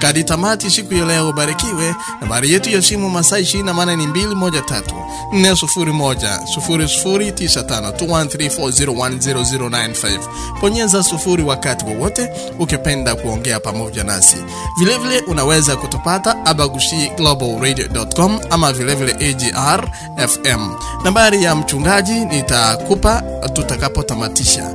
Kadi tamati siku ya leo, barikiwe. Nambari yetu ya simu masaa 28 ni 213 401 0095 213401095. Bonyeza sufuri wakati wowote ukipenda kuongea pamoja nasi. Vilevile vile unaweza kutupata abagushi com ama vilevile vile AGR FM. Nambari ya mchungaji nitakupa tutakapotamatisha.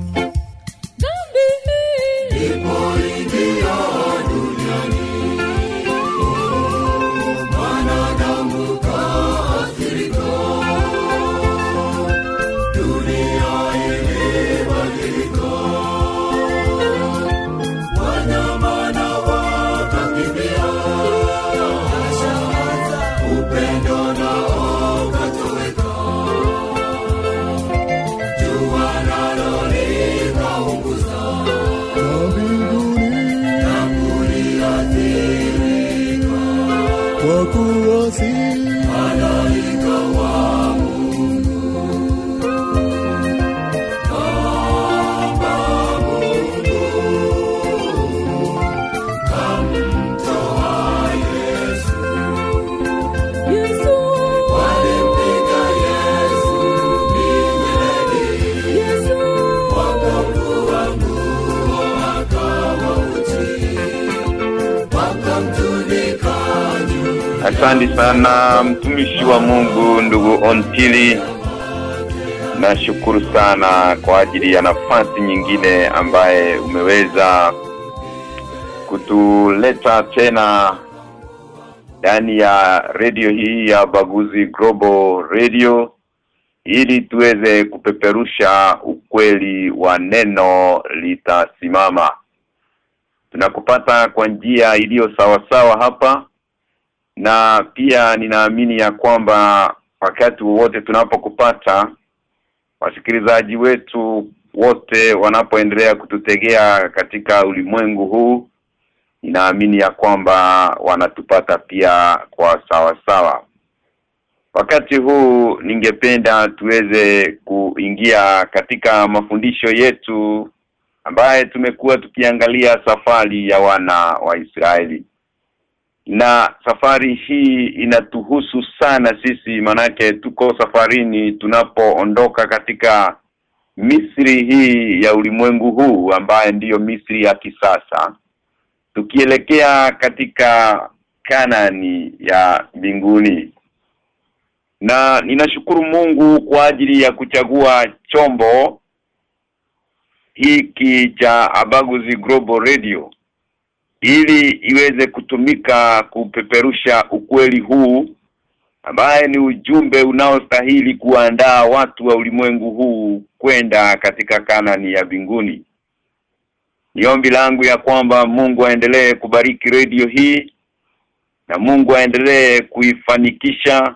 Asante sana mtumishi wa Mungu ndugu Ontili. Nashukuru sana kwa ajili ya nafasi nyingine ambaye umeweza kutuleta tena ndani ya redio hii ya Baguzi Global Radio ili tuweze kupeperusha ukweli wa neno litasimama. Tunakupata kwa njia iliyo sawasawa sawa hapa na pia ninaamini ya kwamba wakati wote tunapokupata wasikilizaji wetu wote wanapoendelea kututegea katika ulimwengu huu ninaamini ya kwamba wanatupata pia kwa sawa sawa. Wakati huu ningependa tuweze kuingia katika mafundisho yetu ambaye tumekuwa tukiangalia safari ya wana wa Israeli na safari hii inatuhusu sana sisi manake tuko safarini tunapoondoka katika Misri hii ya ulimwengu huu ambaye ndiyo Misri ya kisasa. Tukielekea katika Kanani ya mbinguni. Na ninashukuru Mungu kwa ajili ya kuchagua chombo hiki cha Abaguzi Global Radio ili iweze kutumika kupeperusha ukweli huu ambaye ni ujumbe unaostahili kuandaa watu wa ulimwengu huu kwenda katika kanani ya binguni. Niombi langu ya kwamba Mungu aendelee kubariki redio hii na Mungu aendelee kuifanikisha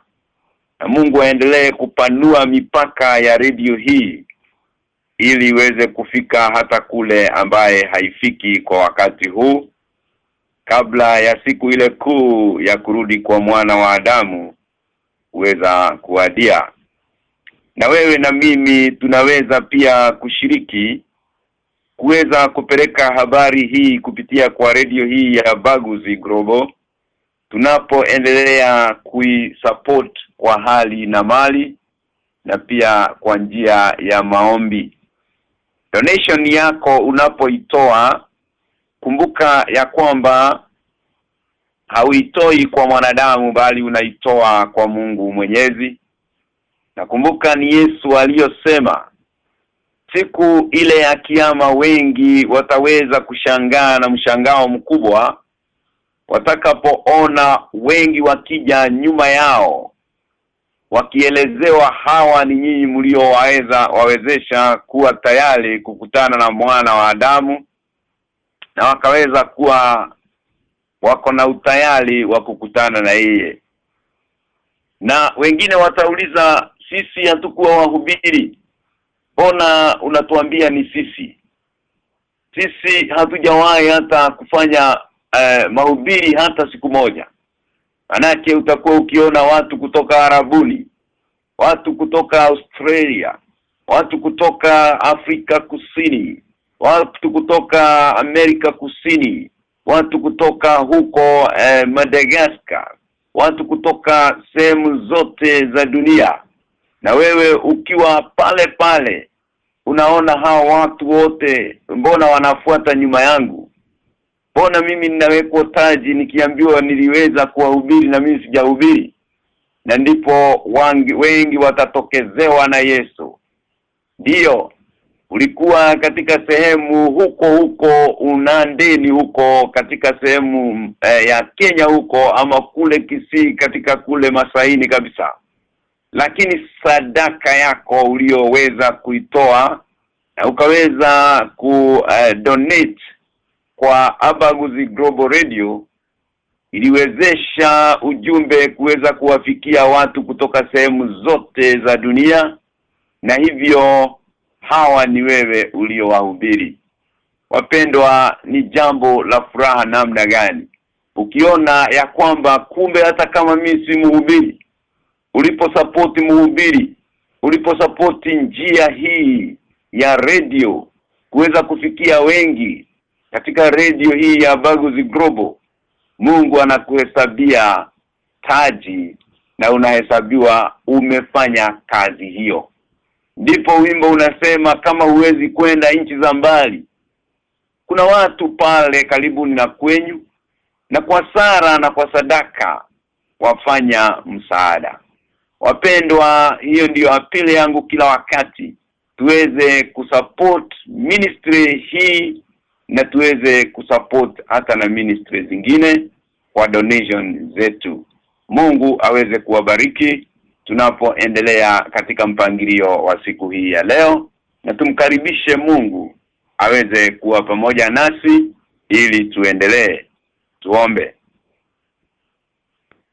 na Mungu aendelee kupanua mipaka ya redio hii ili iweze kufika hata kule ambaye haifiki kwa wakati huu kabla ya siku ile kuu ya kurudi kwa mwana wa Adamu kuweza kuadia na wewe na mimi tunaweza pia kushiriki kuweza kupeleka habari hii kupitia kwa redio hii ya Baguzi Global. Tunapoendelea kuisupport kwa hali na mali na pia kwa njia ya maombi. Donation yako unapoitoa kumbuka ya kwamba hauitoi kwa mwanadamu bali unaitoa kwa Mungu Mwenyezi. Na kumbuka ni Yesu aliyosema siku ile ya kiyama wengi wataweza kushangaa na mshangao mkubwa watakapoona wengi wakija nyuma yao wakielezewa hawa ni nyinyi mliowaweza wawezesha kuwa tayari kukutana na mwana wa Adamu na wakaweza kuwa wako na utayari wa kukutana na yeye. Na wengine watauliza sisi hatukuwa wahubiri. Bona unatuambia ni sisi? Sisi hatujawahi hata kufanya eh, mahubiri hata siku moja. Manake utakuwa ukiona watu kutoka Arabuni watu kutoka Australia watu kutoka Afrika Kusini watu kutoka Amerika Kusini watu kutoka huko eh, Madagascar watu kutoka sehemu zote za dunia. Na wewe ukiwa pale pale unaona hao watu wote mbona wanafuata nyuma yangu? Mbona mimi ninawekwa taji nikiambiwa niliweza kuwahubiri na mimi sijahubiri? Na ndipo wangi, wengi watatokezewa na Yesu. Ndiyo ulikuwa katika sehemu huko huko unandeni huko katika sehemu eh, ya Kenya huko ama kule Kisii katika kule Masaini kabisa. Lakini sadaka yako ulioweza kuitoa na ukaweza ku uh, donate kwa Abaguzi Global Radio iliwezesha ujumbe kuweza kuwafikia watu kutoka sehemu zote za dunia na hivyo hawa ni wewe uliowahubiri. Wapendwa ni jambo la furaha namna gani? Ukiona ya kwamba kumbe hata kama mimi si mhubiri uliposapoti mhubiri uliposapoti njia hii ya radio kuweza kufikia wengi katika radio hii ya Baguzi Global Mungu anakuhesabia taji na unahesabiwa umefanya kazi hiyo ndipo wimbo unasema kama huwezi kwenda nchi za mbali kuna watu pale karibu na kwenyu na kwa sara na kwa sadaka wafanya msaada. Wapendwa hiyo ndiyo apili yangu kila wakati tuweze kusupport ministry hii na tuweze kusupport hata na ministry zingine kwa donation zetu. Mungu aweze kuwabariki tunapoendelea katika mpangilio wa siku hii ya leo na tumkaribishe Mungu aweze kuwa pamoja nasi ili tuendelee. Tuombe.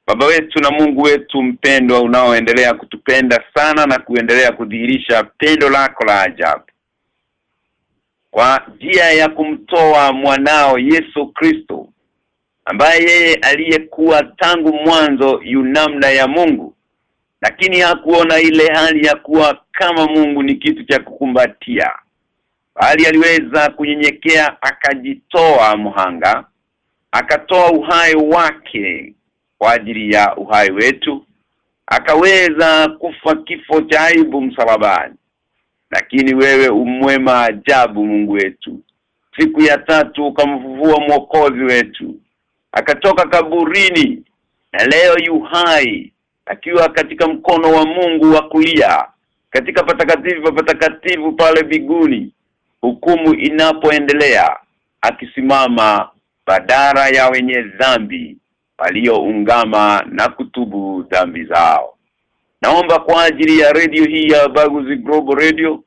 Baba wetu na Mungu wetu mpendwa unaoendelea kutupenda sana na kuendelea kudhihirisha pendo lako la ajabu. Kwa njia ya kumtoa mwanao Yesu Kristo ambaye yeye aliyekuwa tangu mwanzo yu namna ya Mungu lakini hakuona ile hali ya kuwa kama Mungu ni kitu cha kukumbatia. Bali aliweza kunyenyekea akajitoa mhanga akatoa uhai wake kwa ajili ya uhai wetu akaweza kufa kifo cha aibu msalabani. Lakini wewe umwema ajabu Mungu wetu. Siku ya tatu ukamfufua mwokozi wetu. Akatoka kaburini na leo yu hai akiwa katika mkono wa Mungu wa kulia katika patakatifu patakatifu pale biguni hukumu inapoendelea akisimama badara ya wenye dhambi walioungama na kutubu dhambi zao. Naomba kwa ajili ya radio hii ya Baguzi Global Radio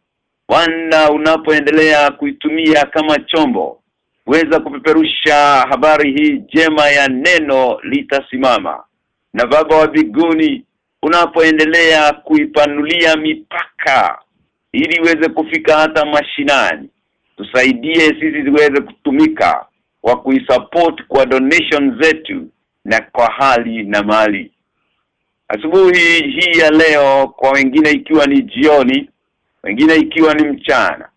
wana unapoendelea kuitumia kama chombo weza kupeperusha habari hii jema ya neno litasimama na baba wa biguni unapoendelea kuipanulia mipaka ili iweze kufika hata mashinani. Tusaidie sisi ziweze kutumika wa kuisupport kwa donation zetu na kwa hali na mali. Asubuhi hii ya leo kwa wengine ikiwa ni jioni wengine ikiwa ni mchana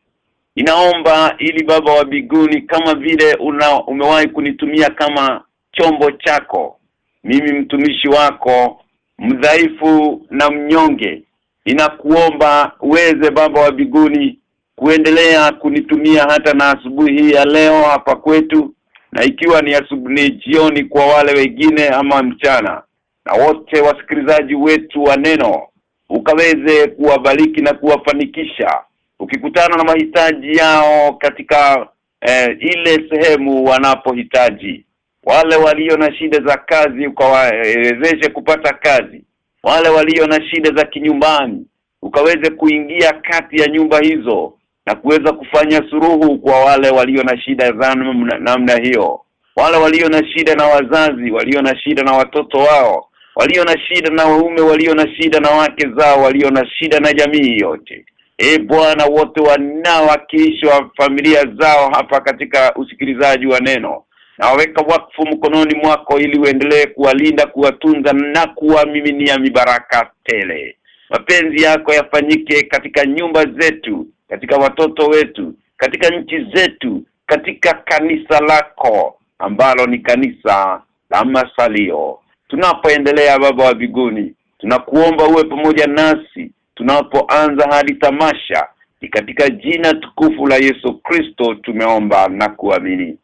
inaomba ili baba wa biguni kama vile una umewahi kunitumia kama chombo chako mimi mtumishi wako mdhaifu na mnyonge ninakuomba uweze baba wa biguni kuendelea kunitumia hata na asubuhi ya leo hapa kwetu na ikiwa ni asubuhi jioni kwa wale wengine ama mchana na wote wasikilizaji wetu wa neno ukaweze kuwabariki na kuwafanikisha ukikutana na mahitaji yao katika eh, ile sehemu wanapohitaji wale walio na shida za kazi ukawawezeshe kupata kazi. Wale walio na shida za kinyumbani ukaweze kuingia kati ya nyumba hizo na kuweza kufanya suruhu kwa wale walio na shida za namna hiyo. Wale walio na shida na wazazi walio na shida na watoto wao walio na shida na waume walio na shida na wake zao walio na shida na jamii yote. E bwana wote wanawakilisha familia zao hapa katika usikilizaji wa neno na waweka wakfu mkononi mwako ili uendelee kuwalinda kuwatunza na kuwamiminia mibaraka tele. Mapenzi yako yafanyike katika nyumba zetu katika watoto wetu katika nchi zetu katika kanisa lako ambalo ni kanisa la masalio. Tunapoendelea baba wa biguni tunakuomba uwe pamoja nasi tunapoanza hadi tamasha. Ni katika jina tukufu la Yesu Kristo tumeomba na kuamini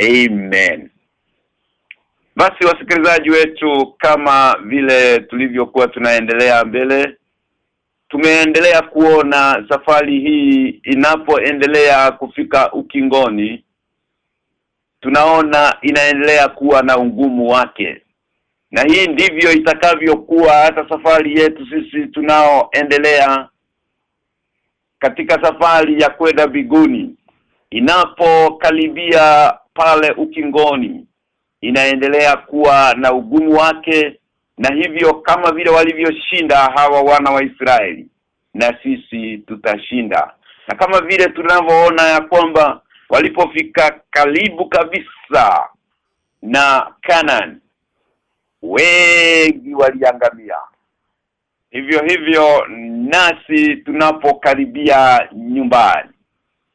amen. Basi wasikilizaji wetu kama vile tulivyokuwa tunaendelea mbele tumeendelea kuona safari hii inapoendelea kufika ukingoni tunaona inaendelea kuwa na ungumu wake. Na hii ndivyo itakavyokuwa hata safari yetu sisi tunaoendelea katika safari ya kwenda biguni inapokaribia pale ukingoni inaendelea kuwa na ugumu wake na hivyo kama vile walivyoshinda hawa wana wa Israeli na sisi tutashinda. Na kama vile tunavyoona ya kwamba walipofika karibu kabisa na Canaan wengi waliangamia. Hivyo hivyo nasi tunapokaribia nyumbani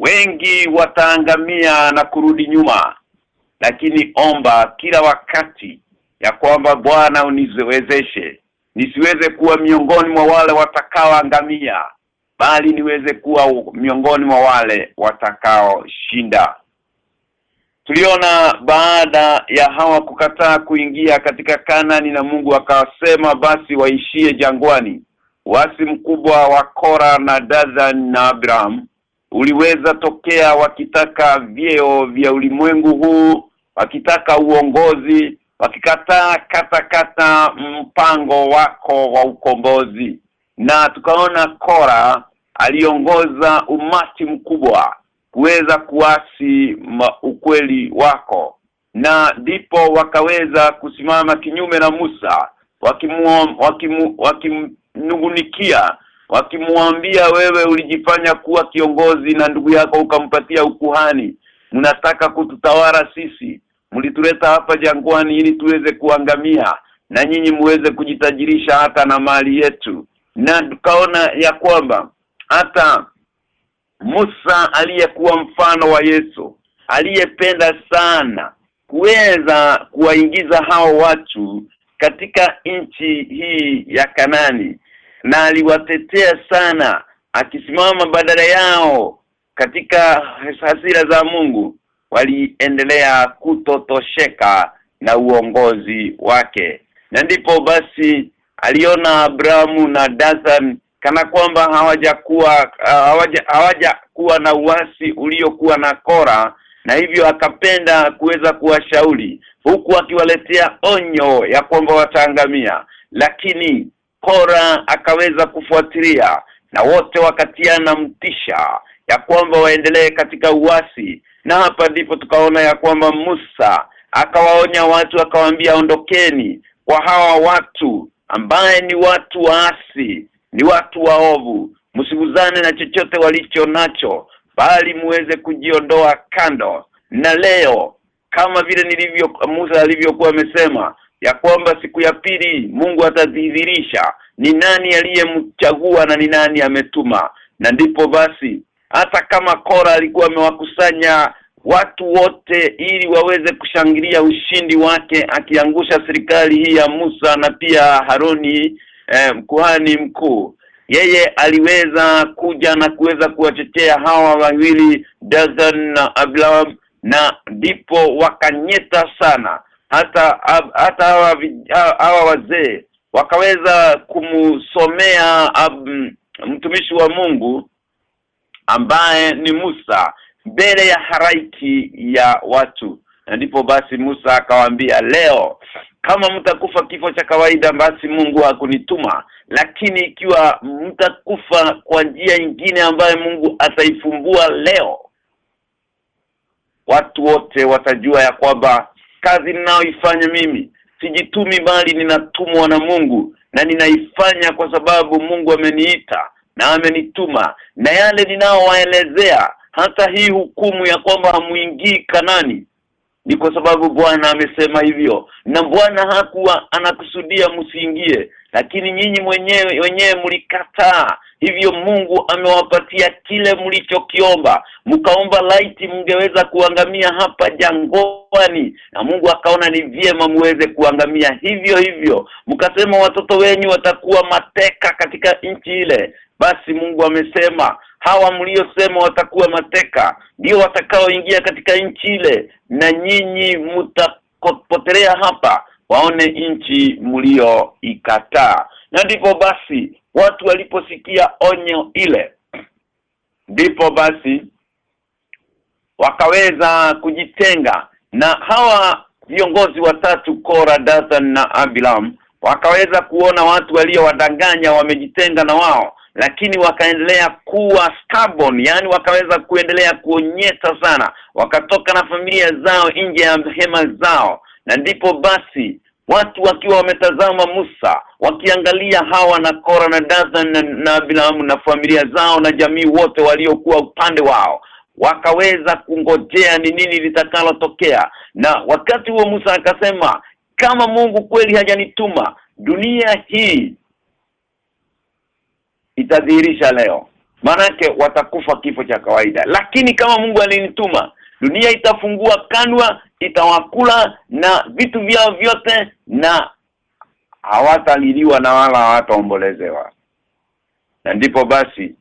wengi wataangamia na kurudi nyuma lakini omba kila wakati ya kwamba Bwana uniwezeshe nisiweze kuwa miongoni mwa wale watakaoangamia bali niweze kuwa miongoni mwa wale watakaoshinda Tuliona baada ya hawa kukataa kuingia katika Kanani na Mungu akawasema basi waishie jangwani. Wasi mkubwa wa Kora na Dathan na Abraham uliweza tokea wakitaka vyeo vya ulimwengu huu, wakitaka uongozi, wakikataa kata kata mpango wako wa ukombozi. Na tukaona Kora aliongoza umati mkubwa kuweza kuasi ukweli wako na ndipo wakaweza kusimama kinyume na Musa wakimu wakimu, wakimwambia wewe ulijifanya kuwa kiongozi na ndugu yako ukampatia ukuhani mnataka kututawala sisi. Mlituleta hapa jangwani ili tuweze kuangamia na nyinyi muweze kujitajirisha hata na mali yetu. Na tukaona ya kwamba hata Musa aliyekuwa mfano wa Yesu aliyependa sana kuweza kuwaingiza hao watu katika nchi hii ya Kanani na aliwatetea sana akisimama badala yao katika hasira za Mungu waliendelea kutotosheka na uongozi wake. Na ndipo basi aliona Abrahamu na Dathan kana kwamba hawajakuwa hawaja kuwa na uasi uliokuwa na Kora na hivyo akapenda kuweza kuwashauri huku akiwaletea onyo ya kwamba wataangamia. Lakini Kora akaweza kufuatilia na wote wakatiana mtisha ya kwamba waendelee katika uasi. Na hapa ndipo tukaona ya kwamba Musa akawaonya watu akawaambia ondokeni kwa hawa watu ambaye ni watu waasi ni watu waovu. Msiguzane na chochote walicho nacho bali muweze kujiondoa kando. Na leo kama vile nilivyo Musa alivyokuwa amesema ya kwamba siku ya pili Mungu atadhihirisha ni nani aliyemchagua na ni nani ametuma. Na ndipo basi hata kama Kora alikuwa amewakusanya watu wote ili waweze kushangilia ushindi wake akiangusha serikali hii ya Musa na pia Haroni eh, kuhani mkuu yeye aliweza kuja na kuweza kuwatetea hawa wawili Dathan na Abraham na ndipo wakanyeta sana hata hata hawa, hawa wazee wakaweza kumsomea mtumishi wa Mungu ambaye ni Musa mbele ya haraiki ya watu. Na ndipo basi Musa akawaambia leo kama mtakufa kifo cha kawaida basi Mungu hakunituma. Lakini ikiwa mtakufa kwa njia nyingine ambayo Mungu ataifumbua leo watu wote watajua ya kwamba kazi ninayoifanya mimi. Sijitumi bali ninatumwa na Mungu na ninaifanya kwa sababu Mungu ameniita na amenituma na yale ninaowaelezea. Hata hii hukumu ya kwamba hamuingii kanani ni kwa sababu Bwana amesema hivyo. Na Bwana hakuwa anakusudia msiingie lakini nyinyi mwenyewe wenyewe mlikataa hivyo Mungu amewapatia kile mlichokiomba mkaomba laiti mngeweza kuangamia hapa jangwani. Na Mungu akaona ni vyema muweze kuangamia hivyo hivyo. Mkasema watoto wenyu watakuwa mateka katika nchi ile. Basi Mungu amesema hawa mliosema watakuwa mateka ndio watakaoingia katika nchi ile. Na nyinyi mtapotelea hapa waone nchi mlioikataa na ndipo basi watu waliposikia onyo ile ndipo basi wakaweza kujitenga. Na hawa viongozi watatu Kora Dathan na Abilam wakaweza kuona watu waliowadanganya wamejitenga na wao lakini wakaendelea kuwa stubborn. Yani wakaweza kuendelea kuonyesha sana wakatoka na familia zao nje ya hema zao na ndipo basi watu wakiwa wametazama Musa wakiangalia hawa na Kora na Dathan na, na Bilamu na familia zao na jamii wote waliokuwa upande wao wakaweza kungojea ni nini litakalotokea. Na wakati huo Musa akasema kama Mungu kweli hajanituma dunia hii itadhihirisha leo. Manake watakufa kifo cha kawaida. Lakini kama Mungu alinituma dunia itafungua kanwa itawakula na vitu vyao vyote na hawataliliwa na wala hawataombolezewa. Na ndipo basi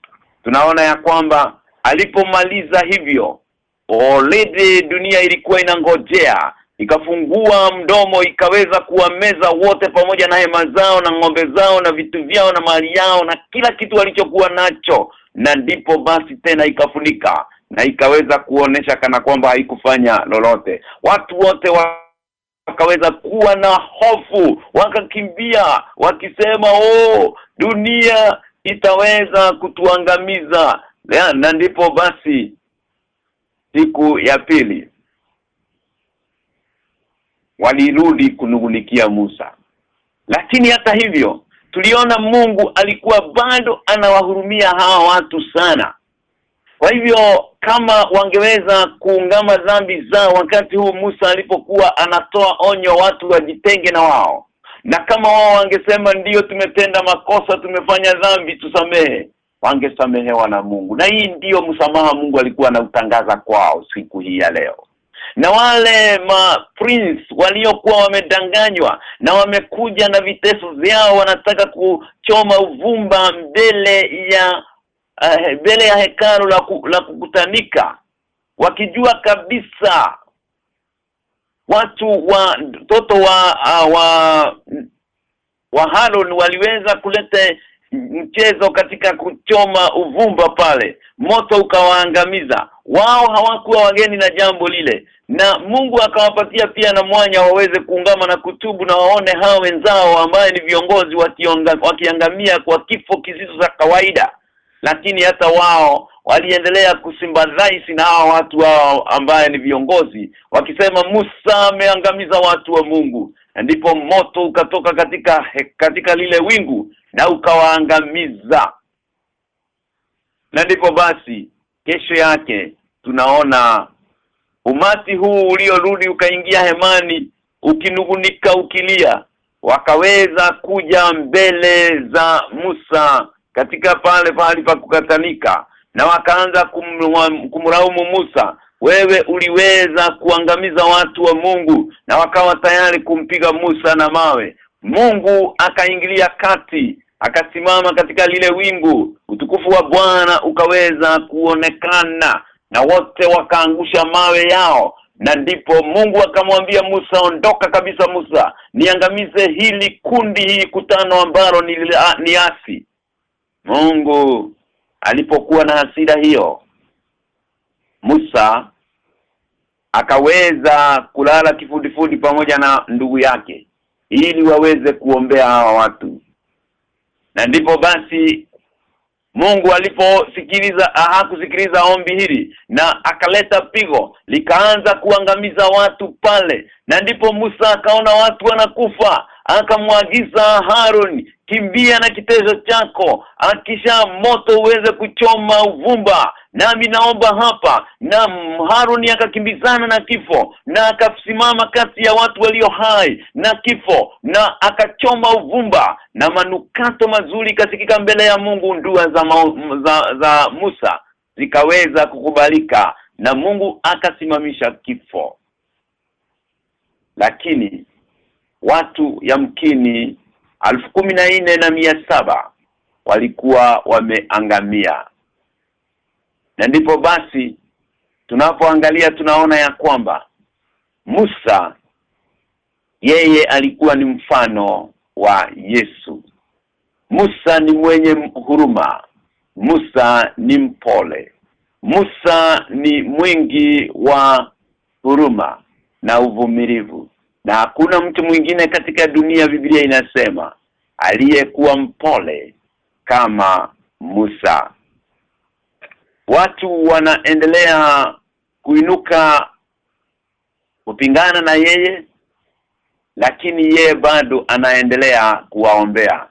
tunaona ya kwamba alipomaliza hivyo olede dunia ilikuwa inangojea ikafungua mdomo ikaweza kuwameza wote pamoja na hema zao na ng'ombe zao na vitu vyao na mali yao na kila kitu walichokuwa nacho. Na ndipo basi tena ikafunika na ikaweza kuonesha kana kwamba haikufanya lolote. Watu wote wa wakaweza kuwa na hofu wakakimbia wakisema oh dunia itaweza kutuangamiza. Na ndipo basi siku ya pili walirudi kunungunikia Musa. Lakini hata hivyo tuliona Mungu alikuwa bado anawahurumia hawa watu sana kwa hivyo kama wangeweza kuungama dhambi zao wakati huu Musa alipokuwa anatoa onyo watu wajitenge na wao. Na kama wao wangesema ndiyo tumetenda makosa tumefanya dhambi tusamehe wangesamehewa na Mungu. Na hii ndiyo msamaha Mungu alikuwa anautangaza kwao siku hii ya leo. Na wale ma prince waliokuwa wamedanganywa na wamekuja na viteso vyao wanataka kuchoma uvumba mbele ya mbele ya hekalu la, ku, la kukutanika wakijua kabisa watu wa toto wa uh, wa wa Harun waliweza kuleta mchezo katika kuchoma uvumba pale. Moto ukawaangamiza. Wao hawakuwa wageni na jambo lile. Na Mungu akawapatia pia na mwanya waweze kuungama na kutubu na waone hao wenzao ambaye ni viongozi wakiangamia kwa kifo kizito za kawaida lakini hata wao waliendelea kusimbadhaisi na hao watu hao ambaye ni viongozi wakisema Musa ameangamiza watu wa Mungu. Ndipo moto ukatoka katika katika lile wingu na ukawaangamiza. Na ndipo basi kesho yake tunaona umati huu uliorudi ukaingia hemani ukinugunika ukilia wakaweza kuja mbele za Musa katika pale pale pa kukatanika. Na wakaanza kumlaumu Musa wewe uliweza kuangamiza watu wa Mungu. Na wakawa tayari kumpiga Musa na mawe. Mungu akaingilia kati akasimama katika lile wingu. Utukufu wa Bwana ukaweza kuonekana na wote wakaangusha mawe yao. Na ndipo Mungu akamwambia Musa ondoka kabisa Musa. Niangamize hili kundi hili kutano ambalo ni, ni asi Mungu alipokuwa na hasira hiyo Musa akaweza kulala kifudifudi pamoja na ndugu yake ili waweze kuombea hawa watu. Na ndipo basi Mungu aliposikiliza hakusikiliza ombi hili na akaleta pigo likaanza kuangamiza watu pale. Na ndipo Musa akaona watu wanakufa akamwagiza Harun kimbia na kitezo chako. Akisha moto uweze kuchoma uvumba. Nami naomba hapa. Na Harun akakimbizana na kifo na akasimama kati ya watu walio hai na kifo na akachoma uvumba na manukato mazuri kasikika mbele ya Mungu. Ndua za, ma, za za Musa zikaweza kukubalika na Mungu akasimamisha kifo. Lakini watu yamkini nne na mia saba walikuwa wameangamia. Na ndipo basi tunapoangalia tunaona ya kwamba Musa yeye alikuwa ni mfano wa Yesu. Musa ni mwenye huruma. Musa ni mpole. Musa ni mwingi wa huruma na uvumilivu na hakuna mtu mwingine katika dunia Biblia inasema aliyekuwa mpole kama Musa. Watu wanaendelea kuinuka kupingana na yeye lakini yeye bado anaendelea kuwaombea.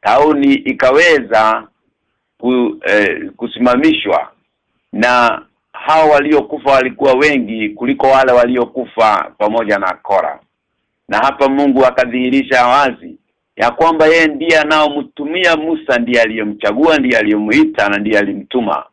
Kauni ikaweza ku, eh, kusimamishwa na hao waliokufa walikuwa wengi kuliko wale waliokufa pamoja na Kora na hapa Mungu akadhihirisha wazi ya kwamba yeye ndiye anaomtumia Musa ndiye aliyemchagua ndiye aliyemuita na ndiye alimtuma.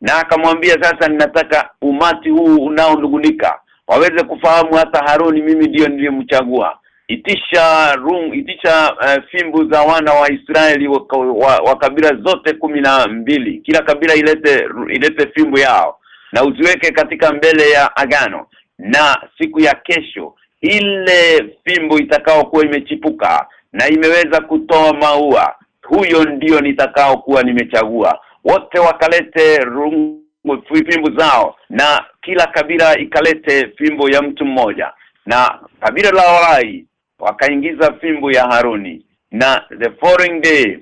Na akamwambia sasa ninataka umati huu unaondugunika waweze kufahamu hata Haruni mimi ndiyo niliyemchagua. Itisha rum itisha uh, fimbu za wana wa Israeli wa, wa, wa kabila zote kumi na mbili. Kila kabila ilete ilete fimbu yao na uziweke katika mbele ya agano. Na siku ya kesho ile fimbo itakao kuwa imechipuka na imeweza kutoa maua huyo ndiyo nitakao kuwa nimechagua. Wote wakalete rungu fimbo zao na kila kabila ikalete fimbo ya mtu mmoja. Na kabila la Walai wakaingiza fimbo ya Haruni na the following day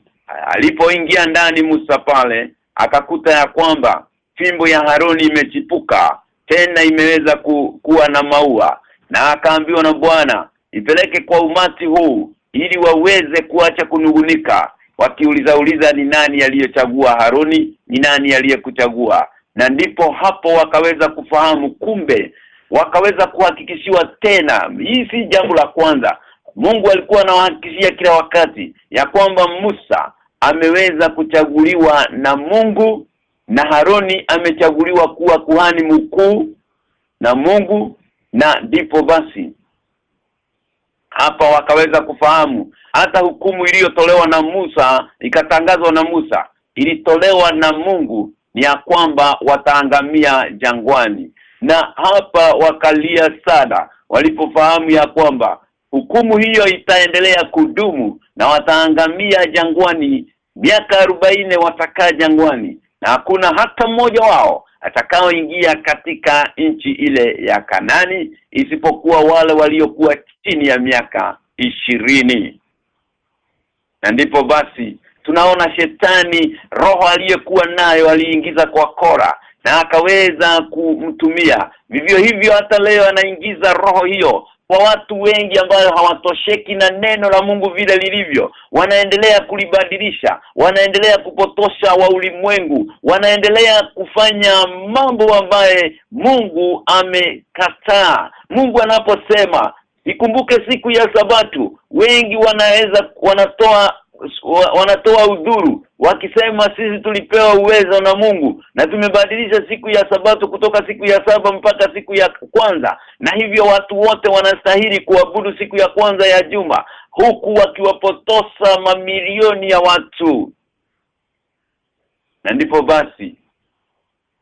alipoingia ndani Musa pale akakuta ya kwamba fimbo ya Haruni imechipuka tena imeweza ku, kuwa na maua na akaambiwa na Bwana ipeleke kwa umati huu ili waweze kuacha kunungunika wakiuliza uliza ni nani aliyechagua Haruni? Ni nani aliyekuchagua? Na ndipo hapo wakaweza kufahamu kumbe wakaweza kuhakikishiwa tena. Hii si jambo la kwanza. Mungu alikuwa anawahakikishia kila wakati ya kwamba Musa ameweza kuchaguliwa na Mungu na Haroni amechaguliwa kuwa kuhani mkuu na Mungu na ndipo basi hapa wakaweza kufahamu hata hukumu iliyotolewa na Musa ikatangazwa na Musa ilitolewa na Mungu ni ya kwamba wataangamia jangwani. Na hapa wakalia sana walipofahamu ya kwamba hukumu hiyo itaendelea kudumu na wataangamia jangwani miaka arobaini watakaa jangwani na hakuna hata mmoja wao atakaoingia katika nchi ile ya Kanani isipokuwa wale waliokuwa chini ya miaka ishirini. Na ndipo basi tunaona shetani roho aliyekuwa nayo aliingiza kwa Kora na akaweza kumtumia. Vivyo hivyo hata leo anaingiza roho hiyo kwa watu wengi ambayo hawatosheki na neno la Mungu vile lilivyo wanaendelea kulibadilisha wanaendelea kupotosha wa ulimwengu wanaendelea kufanya mambo ambaye Mungu amekataa. Mungu anaposema ikumbuke siku ya sabatu wengi wanaweza wanatoa wanatoa udhuru wakisema sisi tulipewa uwezo na Mungu na tumebadilisha siku ya sabato kutoka siku ya saba mpaka siku ya kwanza. Na hivyo watu wote wanastahili kuabudu siku ya kwanza ya juma huku wakiwapotosa mamilioni ya watu. Na ndipo basi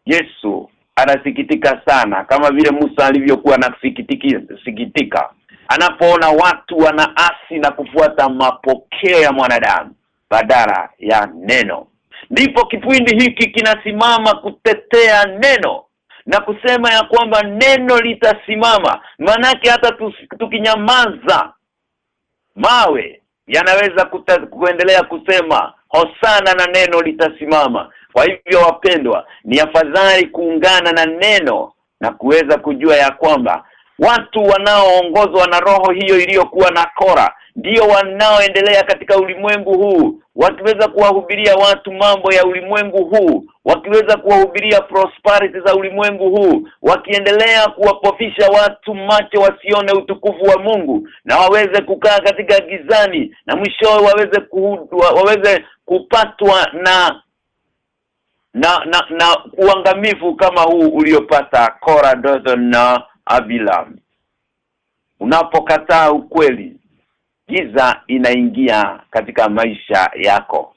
Yesu anasikitika sana kama vile Musa alivyokuwa anasikitika anapoona watu wanaasi na kufuata mapokeo ya mwanadamu badala ya neno. Ndipo kipindi hiki kinasimama kutetea neno na kusema ya kwamba neno litasimama. Manake hata tukinyamaza mawe yanaweza kuendelea kusema hosana na neno litasimama. Kwa hivyo wapendwa ni afadhali kuungana na neno na kuweza kujua ya kwamba watu wanaoongozwa na roho hiyo iliyokuwa na kora ndio wanaoendelea katika ulimwengu huu wakiweza kuwahubiria watu mambo ya ulimwengu huu wakiweza kuwahubiria prosperity za ulimwengu huu wakiendelea kuwapofisha watu macho wasione utukufu wa Mungu na waweze kukaa katika gizani na mwishowe waweze kuhudwa waweze kupatwa na na na, na uangamivu kama huu uliopata Kora Dothan na Abilam unapokataa ukweli giza inaingia katika maisha yako.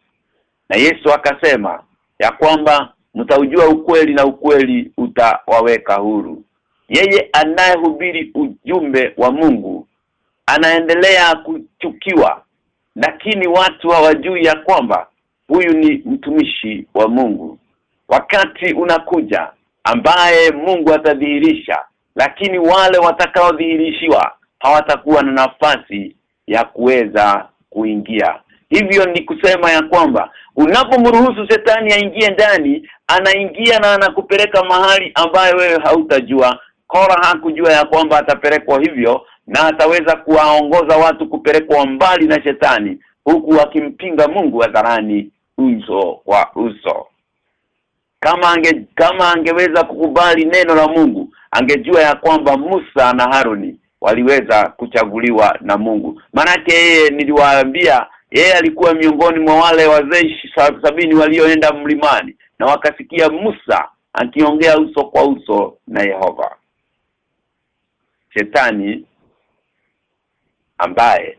Na Yesu akasema ya kwamba mtaujua ukweli na ukweli utawaweka huru. Yeye anayehubiri ujumbe wa Mungu anaendelea kuchukiwa lakini watu hawajui ya kwamba huyu ni mtumishi wa Mungu. Wakati unakuja ambaye Mungu atadhihirisha lakini wale watakaodhihirishiwa hawatakuwa na nafasi ya kuweza kuingia. Hivyo ni kusema ya kwamba unapomruhusu shetani aingie ndani anaingia na anakupeleka mahali ambayo wewe hautajua. Kora hakujua ya kwamba atapelekwa hivyo na ataweza kuwaongoza watu kupelekwa mbali na shetani huku akimpinga Mungu hadharani uso kwa uso. Kama ange kama angeweza kukubali neno la Mungu angejua ya kwamba Musa na Haruni waliweza kuchaguliwa na Mungu. Manake yeye niliwaambia yeye alikuwa miongoni mwa wale wazee sabini walioenda mlimani na wakasikia Musa akiongea uso kwa uso na Yehova. Shetani ambaye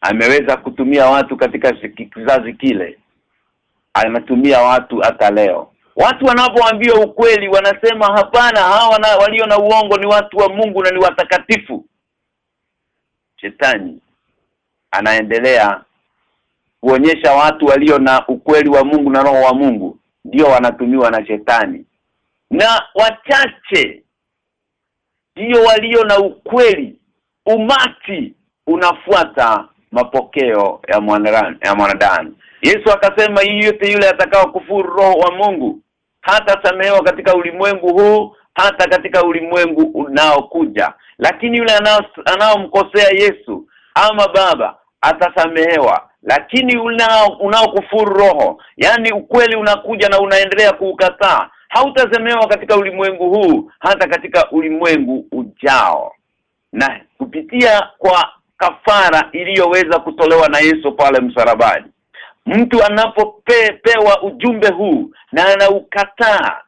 ameweza kutumia watu katika kizazi kile anatumia watu hata leo watu wanapoambiwa ukweli wanasema hapana hawa na, walio na uongo ni watu wa Mungu na ni watakatifu. Shetani anaendelea kuonyesha watu walio na ukweli wa Mungu na roho wa Mungu ndio wanatumiwa na shetani. Na wachache ndio walio na ukweli umati unafuata mapokeo ya mwanadamu ya mwanadamu. Yesu akasema yote yule atakao kufuru roho wa Mungu hata samewa katika ulimwengu huu hata katika ulimwengu unaokuja. Lakini yule anaomkosea Yesu ama baba atasamehewa. Lakini unao unaokufuru roho yani ukweli unakuja na unaendelea kuukataa hautasemewa katika ulimwengu huu hata katika ulimwengu ujao. Na kupitia kwa kafara iliyoweza kutolewa na Yesu pale msalabani mtu anapopewa ujumbe huu na anaukataa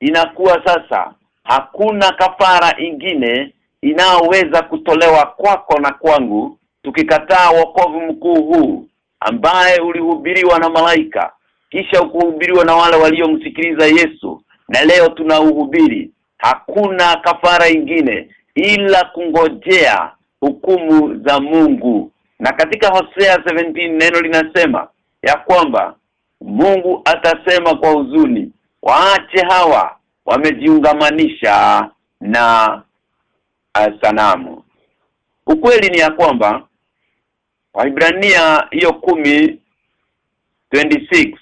inakuwa sasa hakuna kafara ingine inaoweza kutolewa kwako na kwangu tukikataa wokovu mkuu huu ambaye ulihubiriwa na malaika kisha ukuhubiriwa na wale waliomsikiliza Yesu na leo tunauhubiri. Hakuna kafara ingine ila kungojea hukumu za Mungu. Na katika Hosea 17 neno linasema ya kwamba Mungu atasema kwa huzuni waache hawa wamejiungamanisha na sanamu. Ukweli ni ya kwamba Waibrania hiyo kumi 26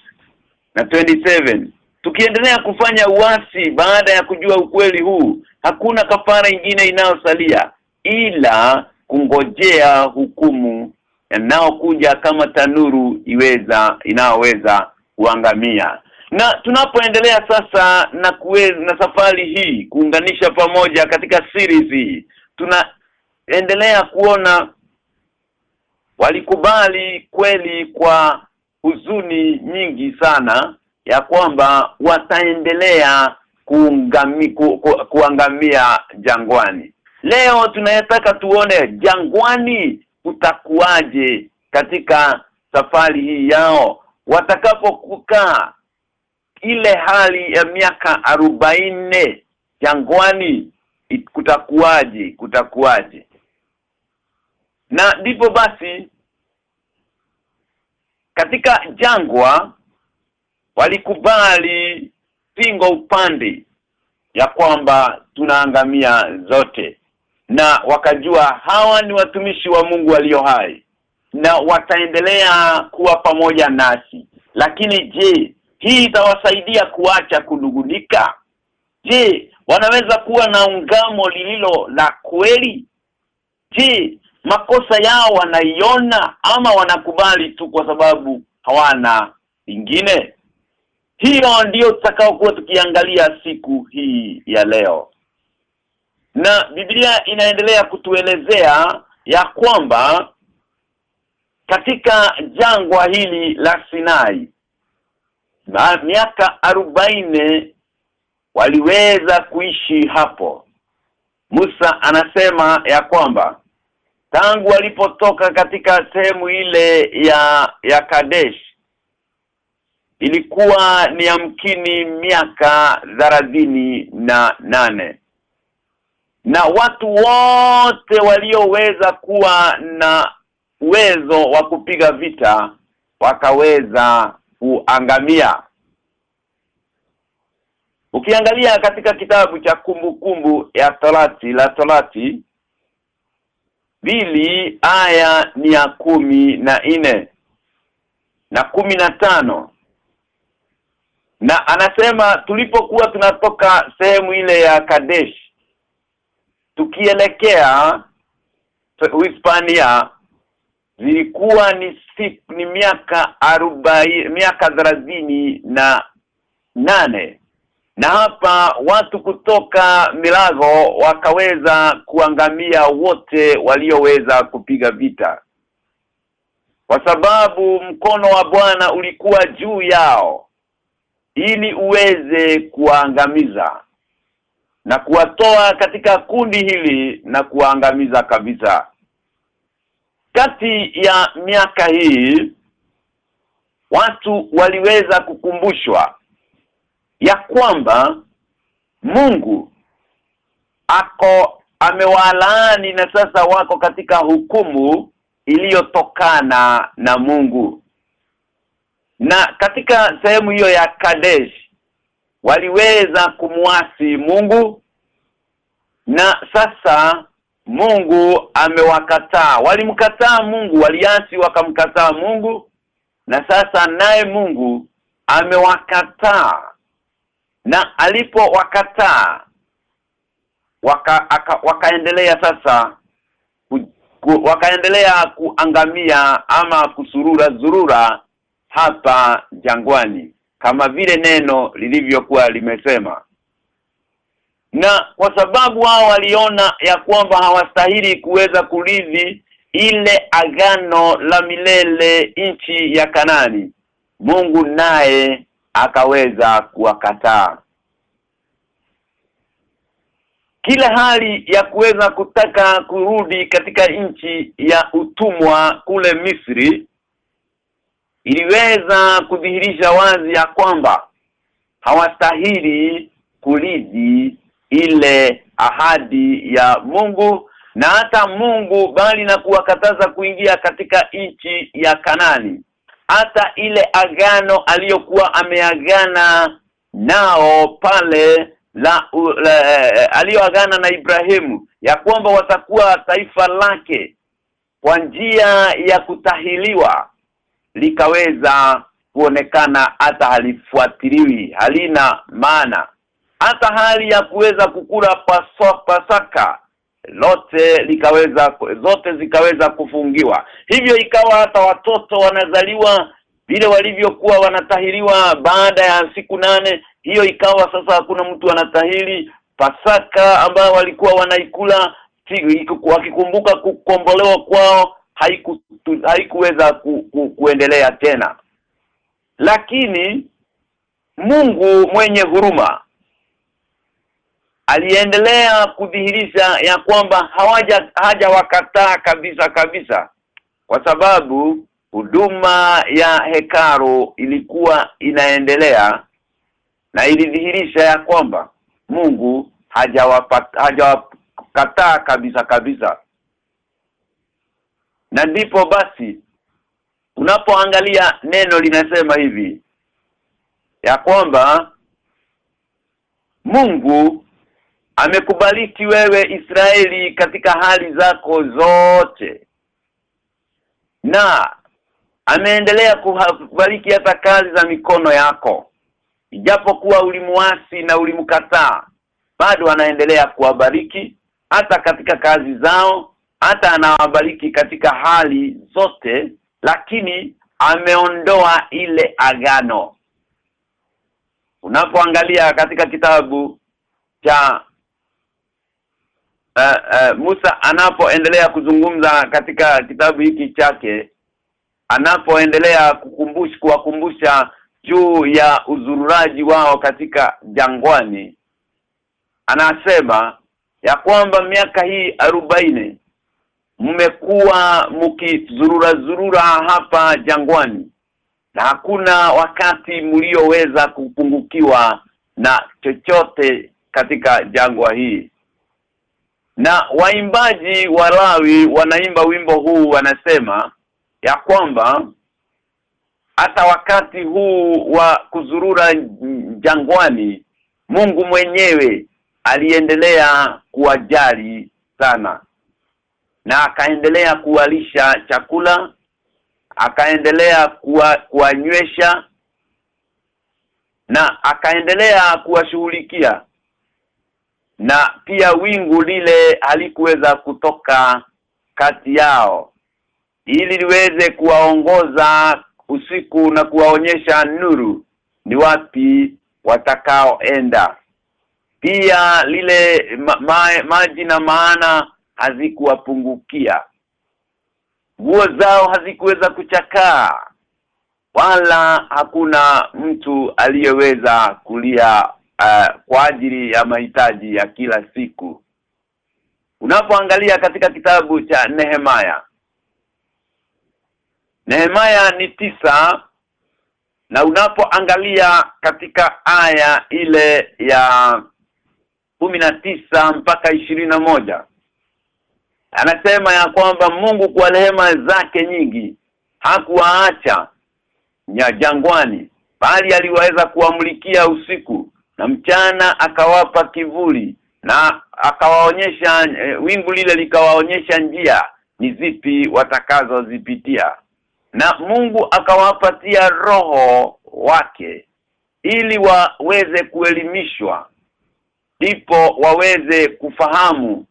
na 27 tukiendelea kufanya uasi baada ya kujua ukweli huu hakuna kafara ingine inayosalia ila kungojea hukumu yanayokuja kama tanuru iweza inayoweza kuangamia. Na tunapoendelea sasa na kue, na safari hii kuunganisha pamoja katika series hii tunaendelea kuona walikubali kweli kwa huzuni nyingi sana ya kwamba wataendelea kuungami, ku, ku, kuangamia jangwani. Leo tunayetaka tuone jangwani kutakuwaje katika safari hii yao. Watakapokukaa ile hali ya miaka arobaini jangwani kutakuwaje kutakuwaje? Na ndipo basi katika jangwa walikubali pingo upande ya kwamba tunaangamia zote na wakajua hawa ni watumishi wa Mungu walio hai na wataendelea kuwa pamoja nasi. Lakini je hii itawasaidia kuacha kudugunika je wanaweza kuwa na ungamo lililo la kweli? Je makosa yao wanaiona ama wanakubali tu kwa sababu hawana lingine hiyo ndiyo tutakao kuwa tukiangalia siku hii ya leo na Biblia inaendelea kutuelezea ya kwamba katika jangwa hili la Sinai na miaka arobaini waliweza kuishi hapo. Musa anasema ya kwamba tangu walipotoka katika sehemu ile ya ya Kadesh ilikuwa ni amkini miaka thelathini na nane na watu wote walioweza kuwa na uwezo wa kupiga vita wakaweza kuangamia. Ukiangalia katika kitabu cha kumbukumbu ya Torati la Torati bili aya ni ya kumi na nne na kumi na tano. Na anasema tulipokuwa tunatoka sehemu ile ya Kadesh tukielekea Hispania zilikuwa ni sip, ni miaka arubai, miaka thelathini na nane. Na hapa watu kutoka milago wakaweza kuangamia wote walioweza kupiga vita. Kwa sababu mkono wa Bwana ulikuwa juu yao ili uweze kuangamiza na kuwatoa katika kundi hili na kuangamiza kabisa. Kati ya miaka hii watu waliweza kukumbushwa ya kwamba Mungu ako amewalaani na sasa wako katika hukumu iliyotokana na Mungu. Na katika sehemu hiyo ya Kadesh waliweza kumwasi Mungu na sasa Mungu amewakataa. Walimkataa Mungu waliasi wakamkataa Mungu na sasa naye Mungu amewakataa. Na alipowakataa waka, aka, wakaendelea sasa ku, ku, wakaendelea kuangamia ama kusurura zurura hapa jangwani kama vile neno lilivyokuwa limesema. Na kwa sababu hao waliona ya kwamba hawastahili kuweza kuridhi ile agano la milele nchi ya Kanani Mungu naye akaweza kuwakataa. Kila hali ya kuweza kutaka kurudi katika nchi ya utumwa kule Misri iliweza kudhihirisha wazi ya kwamba hawastahili kulidhi ile ahadi ya Mungu na hata Mungu bali na kuwakataza kuingia katika nchi ya Kanani. Hata ile agano aliyokuwa ameagana nao pale la, la aliyoagana na Ibrahimu ya kwamba watakuwa taifa lake kwa njia ya kutahiliwa likaweza kuonekana hata halifuatiliwi halina maana. Hata hali ya kuweza kukula pasaka lote likaweza zote zikaweza kufungiwa. Hivyo ikawa hata watoto wanazaliwa vile walivyokuwa wanatahiriwa baada ya siku nane hiyo ikawa sasa hakuna mtu anatahiri. Pasaka ambayo walikuwa wanaikula wakikumbuka kukombolewa kwao haiku haikuweza ku, ku, kuendelea tena. Lakini Mungu mwenye huruma aliendelea kudhihirisha ya kwamba hawaja haja wakataa kabisa kabisa kwa sababu huduma ya hekaru ilikuwa inaendelea na ilidhihirisha ya kwamba Mungu hajawakataa haja kabisa kabisa na ndipo basi unapoangalia neno linasema hivi ya kwamba Mungu amekubaliki wewe Israeli katika hali zako zote. Na ameendelea kubariki hata kazi za mikono yako. Ijapokuwa ulimuasi na ulimkataa bado anaendelea kuwabariki hata katika kazi zao hata anawabariki katika hali zote lakini ameondoa ile agano. Unapoangalia katika kitabu cha uh, uh, Musa anapoendelea kuzungumza katika kitabu hiki chake anapoendelea kukumbusha kuwakumbusha juu ya uzururaji wao katika jangwani anasema ya kwamba miaka hii arobaini mmekuwa mkizurura zurura hapa jangwani na hakuna wakati mlioweza kupungukiwa na chochote katika jangwa hii. Na waimbaji wa Lawi wanaimba wimbo huu wanasema ya kwamba hata wakati huu wa kuzurura jangwani Mungu mwenyewe aliendelea kuwajali sana na akaendelea kuwalisha chakula akaendelea kuwanywesha na akaendelea kuwashughulikia. Na pia wingu lile halikuweza kutoka kati yao. Ili liweze kuwaongoza usiku na kuwaonyesha nuru ni wapi watakaoenda pia lile ma, ma, maji na maana hazikuwapungukia. Nguo zao hazikuweza kuchakaa wala hakuna mtu aliyeweza kulia uh, kwa ajili ya mahitaji ya kila siku. Unapoangalia katika kitabu cha Nehemaya Nehemaya ni tisa na unapoangalia katika aya ile ya tisa mpaka moja anasema ya kwamba Mungu kwa rehema zake nyingi hakuwaacha ya jangwani bali aliweza kuamlikia usiku na mchana akawapa kivuli na akawaonyesha e, wingu lile likawaonyesha njia ni zipi watakazozipitia. Na Mungu akawapatia roho wake ili waweze kuelimishwa ndipo waweze kufahamu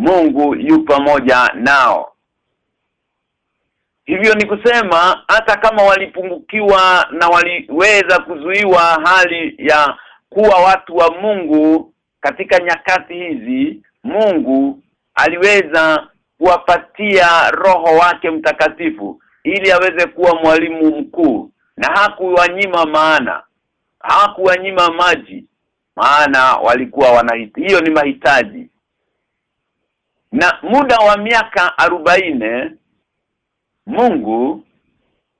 Mungu yu pamoja nao. Hivyo ni kusema hata kama walipungukiwa na waliweza kuzuiwa hali ya kuwa watu wa Mungu katika nyakati hizi Mungu aliweza kuwapatia roho wake mtakatifu ili aweze kuwa mwalimu mkuu na hakuwanyima maana hakuwanyima maji maana walikuwa wanahitaji. Hiyo ni mahitaji na muda wa miaka arobaine Mungu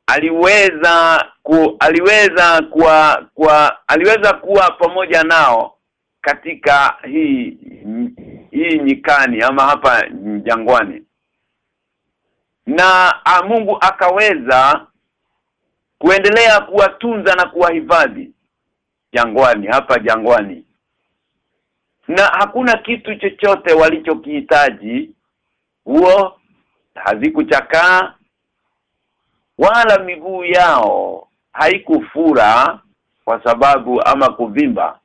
aliweza ku, aliweza kuwa, kuwa aliweza kuwa pamoja nao katika hii hii nyikani ama hapa jangwani. Na a, Mungu akaweza kuendelea kuwatunza na kuwahifadhi jangwani hapa jangwani na hakuna kitu chochote walichokihitaji huo hazikuchakaa wala miguu yao haikufura kwa sababu ama kuvimba.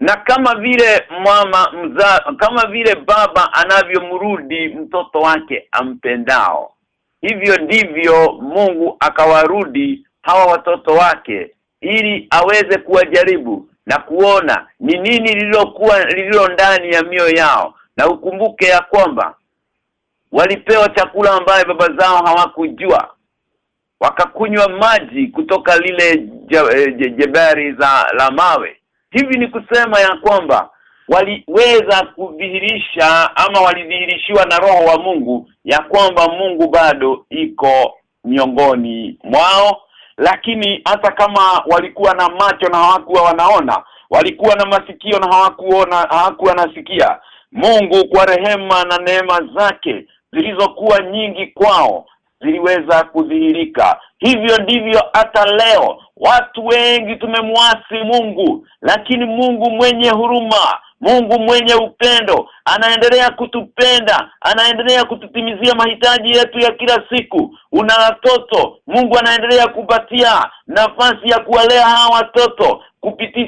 Na kama vile mama mza, kama vile baba anavyomrudi mtoto wake ampendao hivyo ndivyo Mungu akawarudi hawa watoto wake ili aweze kuwajaribu na kuona ni nini lililokuwa lililo ndani ya mioyo yao. Na ukumbuke ya kwamba walipewa chakula ambaye baba zao hawakujua. Wakakunywa maji kutoka lile je, jebari za la mawe. Hivi ni kusema ya kwamba waliweza kudhihirisha ama walidhihirishiwa na roho wa Mungu ya kwamba Mungu bado iko miongoni mwao lakini hata kama walikuwa na macho na hawakuwa wanaona walikuwa na masikio na hawakuona hawakuwa nasikia Mungu kwa rehema na neema zake zilizokuwa nyingi kwao ziliweza kudhihirika. Hivyo ndivyo hata leo. Watu wengi tumemwasi Mungu lakini Mungu mwenye huruma Mungu mwenye upendo anaendelea kutupenda anaendelea kututimizia mahitaji yetu ya kila siku. Una watoto Mungu anaendelea kupatia nafasi ya kuwalea hawa watoto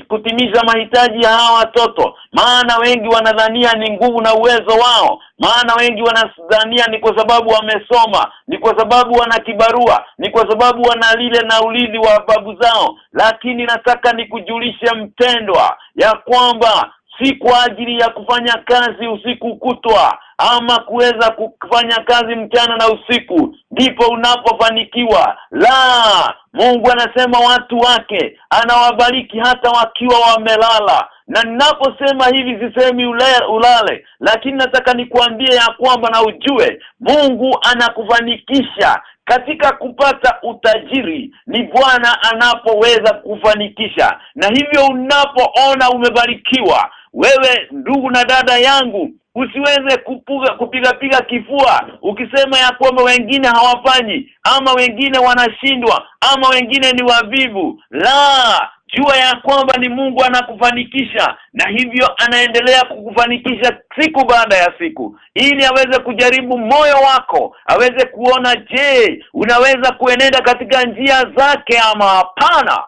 kutimiza mahitaji ya hawa watoto. Maana wengi wanadhania ni nguvu na uwezo wao. Maana wengi wanadhania ni kwa sababu wamesoma ni kwa sababu wana kibarua ni kwa sababu wana lile na ulizi wa babu zao. Lakini nataka nikujulishe mpendwa ya kwamba si kwa ajili ya kufanya kazi usiku kutwa ama kuweza kufanya kazi mchana na usiku ndipo unapofanikiwa. La Mungu anasema watu wake anawabariki hata wakiwa wamelala. Na ninaposema hivi sisemi ulale, ulale lakini nataka nikuambie ya kwamba na ujue Mungu anakufanikisha. Katika kupata utajiri ni Bwana anapoweza kufanikisha. Na hivyo unapoona umebarikiwa wewe ndugu na dada yangu usiweze kupuga kupiga piga kifua ukisema ya kwamba wengine hawafanyi ama wengine wanashindwa ama wengine ni wavivu. La jua ya kwamba ni Mungu anakufanikisha na hivyo anaendelea kukufanikisha siku baada ya siku. Ili aweze kujaribu moyo wako aweze kuona je unaweza kuenenda katika njia zake ama hapana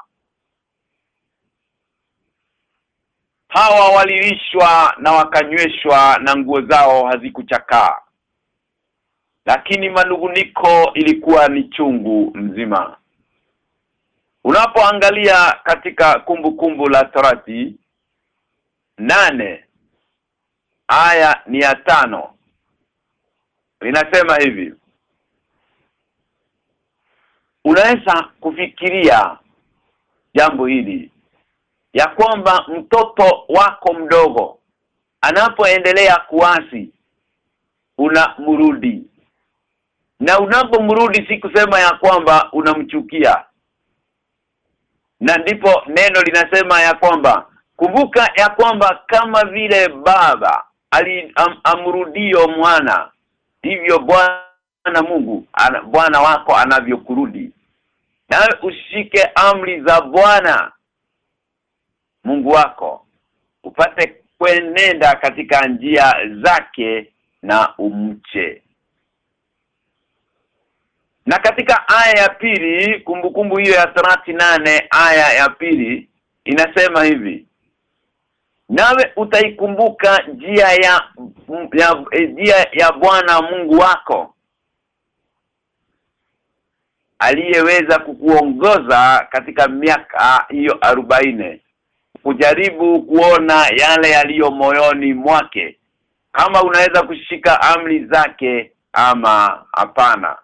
hawa walilishwa na wakanyweshwa na nguo zao hazikuchakaa. Lakini manunguniko ilikuwa ni chungu mzima. Unapoangalia katika kumbukumbu kumbu la torati nane aya ni ya tano. Linasema hivi. Unaweza kufikiria jambo hili ya kwamba mtoto wako mdogo anapoendelea kuasi unamrudi. Na unapomrudi si kusema ya kwamba unamchukia. Na ndipo neno linasema ya kwamba kumbuka ya kwamba kama vile baba ali am, mwana hivyo Bwana Mungu Bwana wako anavyokurudi. Na ushike amri za Bwana Mungu wako upate kuenenda katika njia zake na umche. Na katika aya ya pili kumbukumbu hiyo ya nane aya ya pili inasema hivi nawe utaikumbuka njia ya ya ya Bwana Mungu wako aliyeweza kukuongoza katika miaka hiyo arobaini kujaribu kuona yale yaliyo moyoni mwake kama unaweza kushika amri zake ama hapana.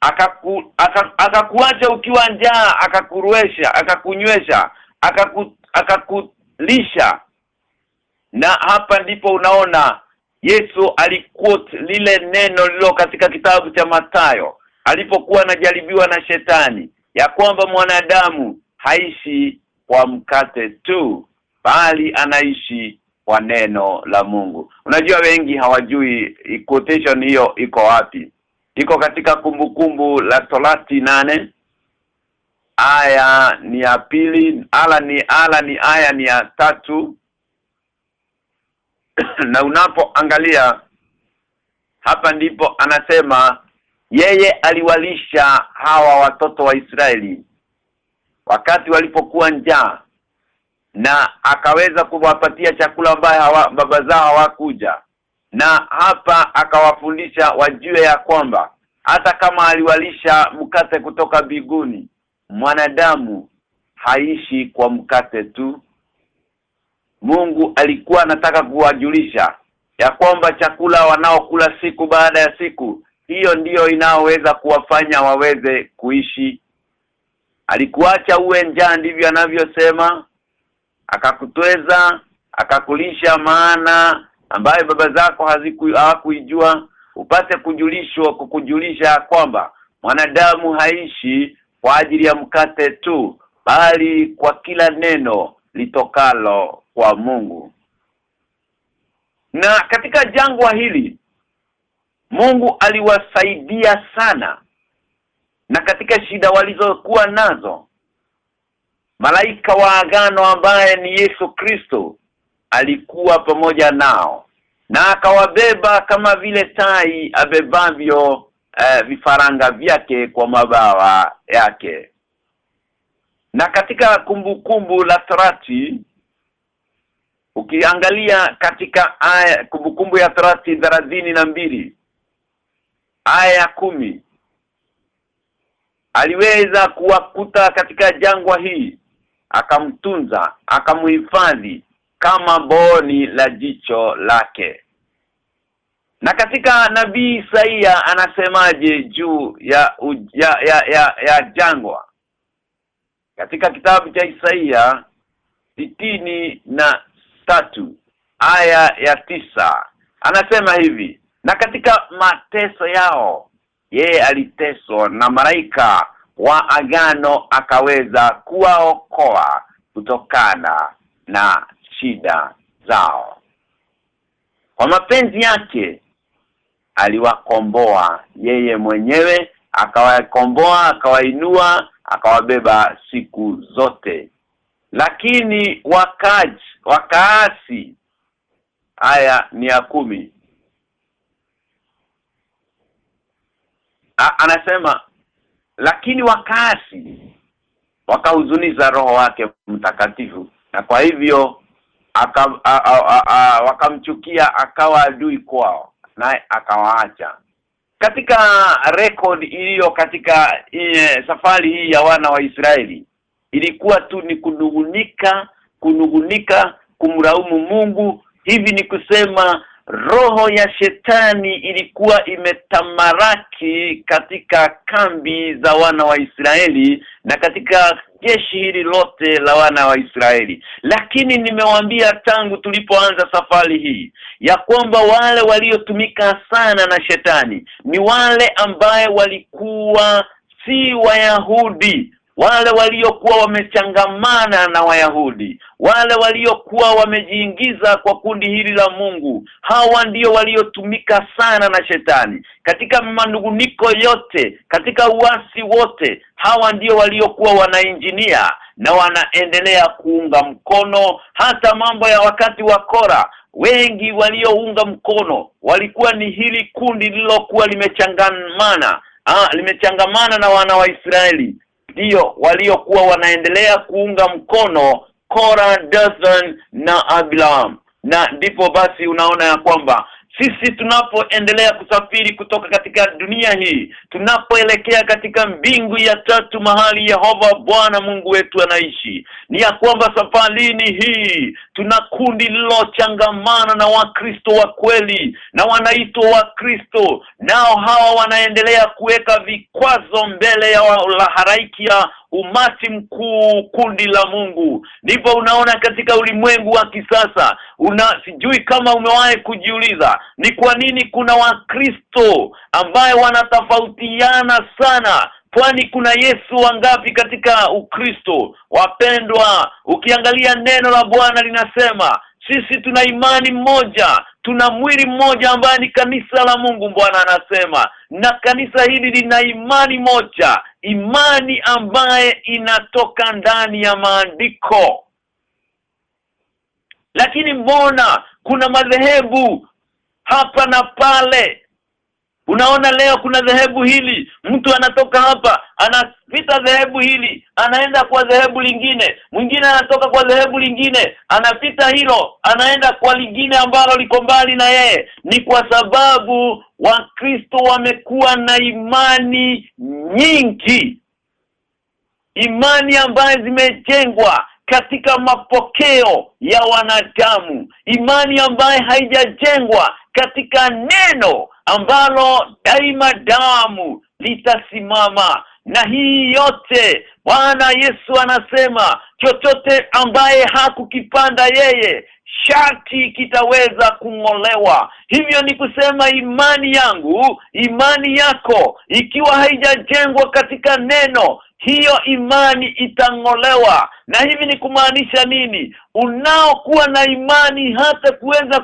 Akaku, akakuacha ukiwa njaa akakuruesha akakunywesha akaku, akakulisha. Na hapa ndipo unaona Yesu aliquote lile neno lilo katika kitabu cha Matayo alipokuwa anajaribiwa na shetani ya kwamba mwanadamu haishi kwa mkate tu bali anaishi kwa neno la Mungu. Unajua wengi hawajui quotation hiyo iko wapi. Iko katika kumbukumbu kumbu la Torati nane aya ni ya pili ala ni ala ni aya ni ya tatu. Na unapoangalia hapa ndipo anasema yeye aliwalisha hawa watoto wa Israeli wakati walipokuwa njaa na akaweza kuwapatia chakula ambaye baba zao hawakuja. Na hapa akawafundisha wajue ya kwamba hata kama aliwalisha mkate kutoka biguni mwanadamu haishi kwa mkate tu. Mungu alikuwa anataka kuwajulisha ya kwamba chakula wanaokula siku baada ya siku hiyo ndiyo inaoweza kuwafanya waweze kuishi alikuacha uwe njaa ndivyo anavyosema. Akakutweza akakulisha maana ambayo baba zako hawakuijua upate kujulishwa kukujulisha kwamba mwanadamu haishi kwa ajili ya mkate tu bali kwa kila neno litokalo kwa Mungu. Na katika jangwa hili Mungu aliwasaidia sana na katika shida walizokuwa nazo. Malaika wa agano ambaye ni Yesu Kristo alikuwa pamoja nao na akawabeba kama vile tai abebavyo eh, vifaranga vyake kwa mabawa yake. Na katika kumbukumbu kumbu la Torati ukiangalia katika aya kumbukumbu ya Torati mbili aya ya kumi aliweza kuwakuta katika jangwa hii akamtunza akamhifadhi kama boni la jicho lake. Na katika nabii Isaia anasemaje juu ya, ya ya ya ya jangwa? Katika kitabu cha Isaia sitini na tatu aya ya tisa anasema hivi na katika mateso yao yeye aliteswa na malaika wa agano akaweza kuwaokoa kutokana na shida zao. Kwa mapenzi yake aliwakomboa yeye mwenyewe akawakomboa akawainua akawabeba siku zote. Lakini wakaji wakaasi haya ni ya kumi A, anasema lakini wakasi wakahuzuniza roho wake mtakatifu na kwa hivyo wakamchukia akawa adui kwao naye akawaacha. Katika record iliyo katika e, safari hii ya wana wa Israeli ilikuwa tu ni kunugunika kunugunika kumraumu Mungu. Hivi ni kusema roho ya shetani ilikuwa imetamaraki katika kambi za wana wa Israeli na katika jeshi hili lote la wana wa Israeli. Lakini nimewaambia tangu tulipoanza safari hii ya kwamba wale waliotumika sana na shetani ni wale ambaye walikuwa si wayahudi wale waliokuwa wamechangamana na Wayahudi wale waliokuwa wamejiingiza kwa kundi hili la Mungu hawa ndio waliotumika sana na shetani. Katika manunguniko yote katika uasi wote hawa ndio waliokuwa wanainjinia na wanaendelea kuunga mkono hata mambo ya wakati wa Kora. Wengi waliounga mkono walikuwa ni hili kundi lililokuwa limechangamana ah limechangamana na wana wa Israeli ndio waliokuwa wanaendelea kuunga mkono Kora, Dathan na abraham na ndipo basi unaona ya kwamba sisi tunapoendelea kusafiri kutoka katika dunia hii tunapoelekea katika mbingu ya tatu mahali Yehova Bwana Mungu wetu anaishi ni ya kwamba safarini hii tuna kundi lilochangamana na wakristo wa kweli na wanaitwa wakristo. Nao hawa wanaendelea kuweka vikwazo mbele ya haraiki ya umati mkuu kundi la Mungu. Ndipo unaona katika ulimwengu wa kisasa una sijui kama umewahi kujiuliza ni kwa nini kuna wakristo ambaye wanatofautiana sana? Kwani kuna Yesu wangapi katika Ukristo? Wapendwa ukiangalia neno la Bwana linasema sisi tuna imani mmoja tuna mwili mmoja ambaye ni kanisa la Mungu Bwana anasema. Na kanisa hili lina imani moja imani ambaye inatoka ndani ya maandiko. Lakini mbona kuna madhehebu hapa na pale Unaona leo kuna dhehebu hili, mtu anatoka hapa, anapita dhehebu hili, anaenda kwa dhehebu lingine, mwingine anatoka kwa dhehebu lingine, anapita hilo, anaenda kwa lingine ambalo liko mbali na yeye. Ni kwa sababu Wakristo wamekuwa na imani nyingi. Imani ambayo zimejengwa katika mapokeo ya wanadamu, imani ambaye haijajengwa katika neno ambalo daima damu litasimama. Na hii yote Bwana Yesu anasema chochote ambaye hakukipanda yeye shati kitaweza kungolewa. Hivyo ni kusema imani yangu imani yako ikiwa haijajengwa katika neno hiyo imani itangolewa. Na hivi ni kumaanisha nini? Unaokuwa na imani hata kuweza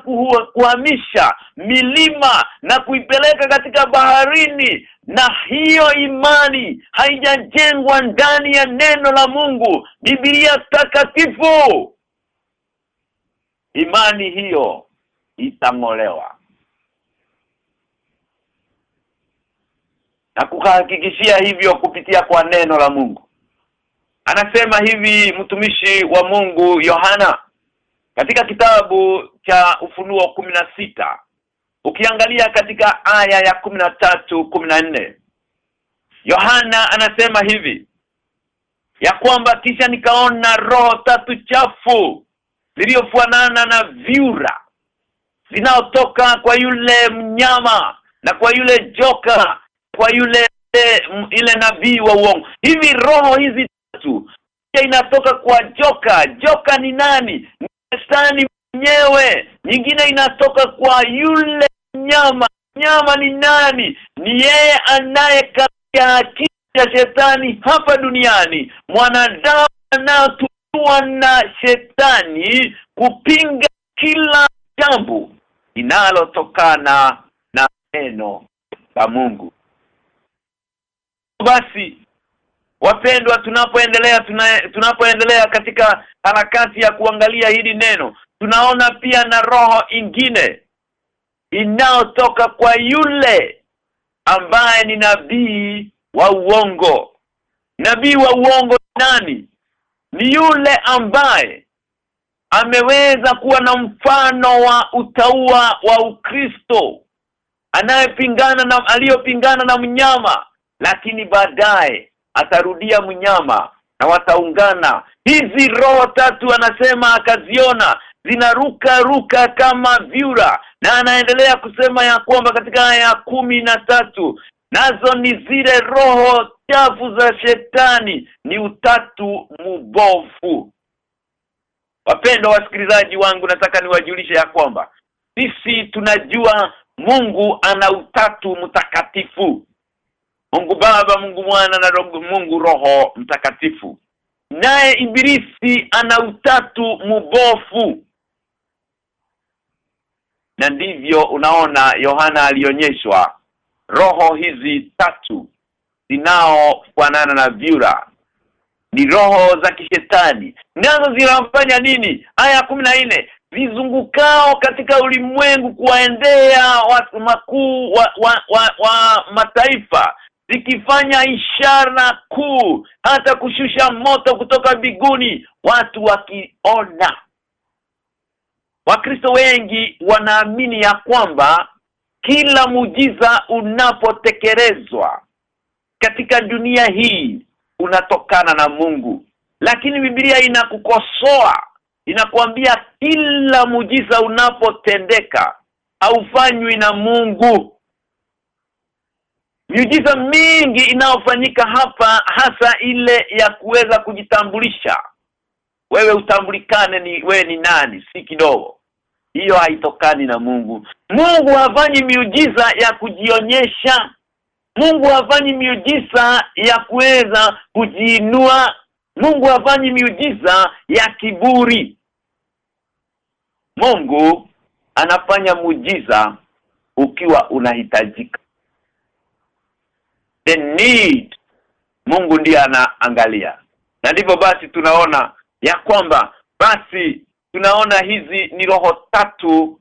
kuhamisha milima na kuipeleka katika baharini na hiyo imani haijajengwa ndani ya neno la Mungu. Biblia takatifu! Imani hiyo itang'olewa na kuhakikishia hivyo kupitia kwa neno la Mungu. Anasema hivi mtumishi wa Mungu Yohana katika kitabu cha ufunuo sita ukiangalia katika aya ya kumi na tatu kumi na nne Yohana anasema hivi ya kwamba kisha nikaona roho tatu chafu zilizofanana na viura zinaotoka kwa yule mnyama na kwa yule joka kwa yule ile nabii wa uongo. Hivi roho hizi tatu inatoka kwa joka. Joka ni nani? Shetani mwenyewe. Nyingine inatoka kwa yule nyama nyama ni nani? Ni yeye anayekalia akili ya shetani hapa duniani. Mwanadamu anayotumiwa na shetani kupinga kila jambo inalotokana na neno la Mungu basi wapendwa tunapoendelea tuna, tunapoendelea katika harakati ya kuangalia hili neno tunaona pia na roho ingine inayotoka kwa yule ambaye ni nabii wa uongo. Nabii wa uongo nani? Ni yule ambaye ameweza kuwa na mfano wa utaua wa Ukristo anayepingana na aliyopingana na mnyama lakini baadaye atarudia mnyama na wataungana. Hizi roho tatu anasema akaziona zinaruka ruka kama vyura. Na anaendelea kusema ya kwamba katika aya ya kumi na tatu nazo ni zile roho chafu za shetani ni utatu mubofu wapendwa wasikilizaji wangu nataka niwajulishe ya kwamba sisi tunajua Mungu ana utatu mtakatifu Mungu Baba, Mungu Mwana na Mungu Roho Mtakatifu. Naye ibilisi ana utatu mubofu. Na ndivyo unaona Yohana alionyeshwa. Roho hizi tatu zinaofanana na vyura. Ni roho za kishetani. Nazo zinafanya nini? Aya nne. Vizungukao katika ulimwengu kuwaendea watu makuu wa, wa, wa, wa mataifa zikifanya ishara kuu hata kushusha moto kutoka biguni watu wakiona. Wakristo wengi wanaamini ya kwamba kila mujiza unapotekelezwa katika dunia hii unatokana na Mungu. Lakini Biblia inakukosoa inakwambia kila mujiza unapotendeka haufanywi na Mungu miujiza mingi inayofanyika hapa hasa ile ya kuweza kujitambulisha. Wewe utambulikane ni wewe ni nani? Si kidogo. Hiyo haitokani na Mungu. Mungu hafanyi miujiza ya kujionyesha. Mungu hafanyi miujiza ya kuweza kujiinua. Mungu hafanyi miujiza ya kiburi. Mungu anafanya muujiza ukiwa unahitajika the need Mungu ndiye anaangalia. Na ndivyo basi tunaona ya kwamba basi tunaona hizi ni roho tatu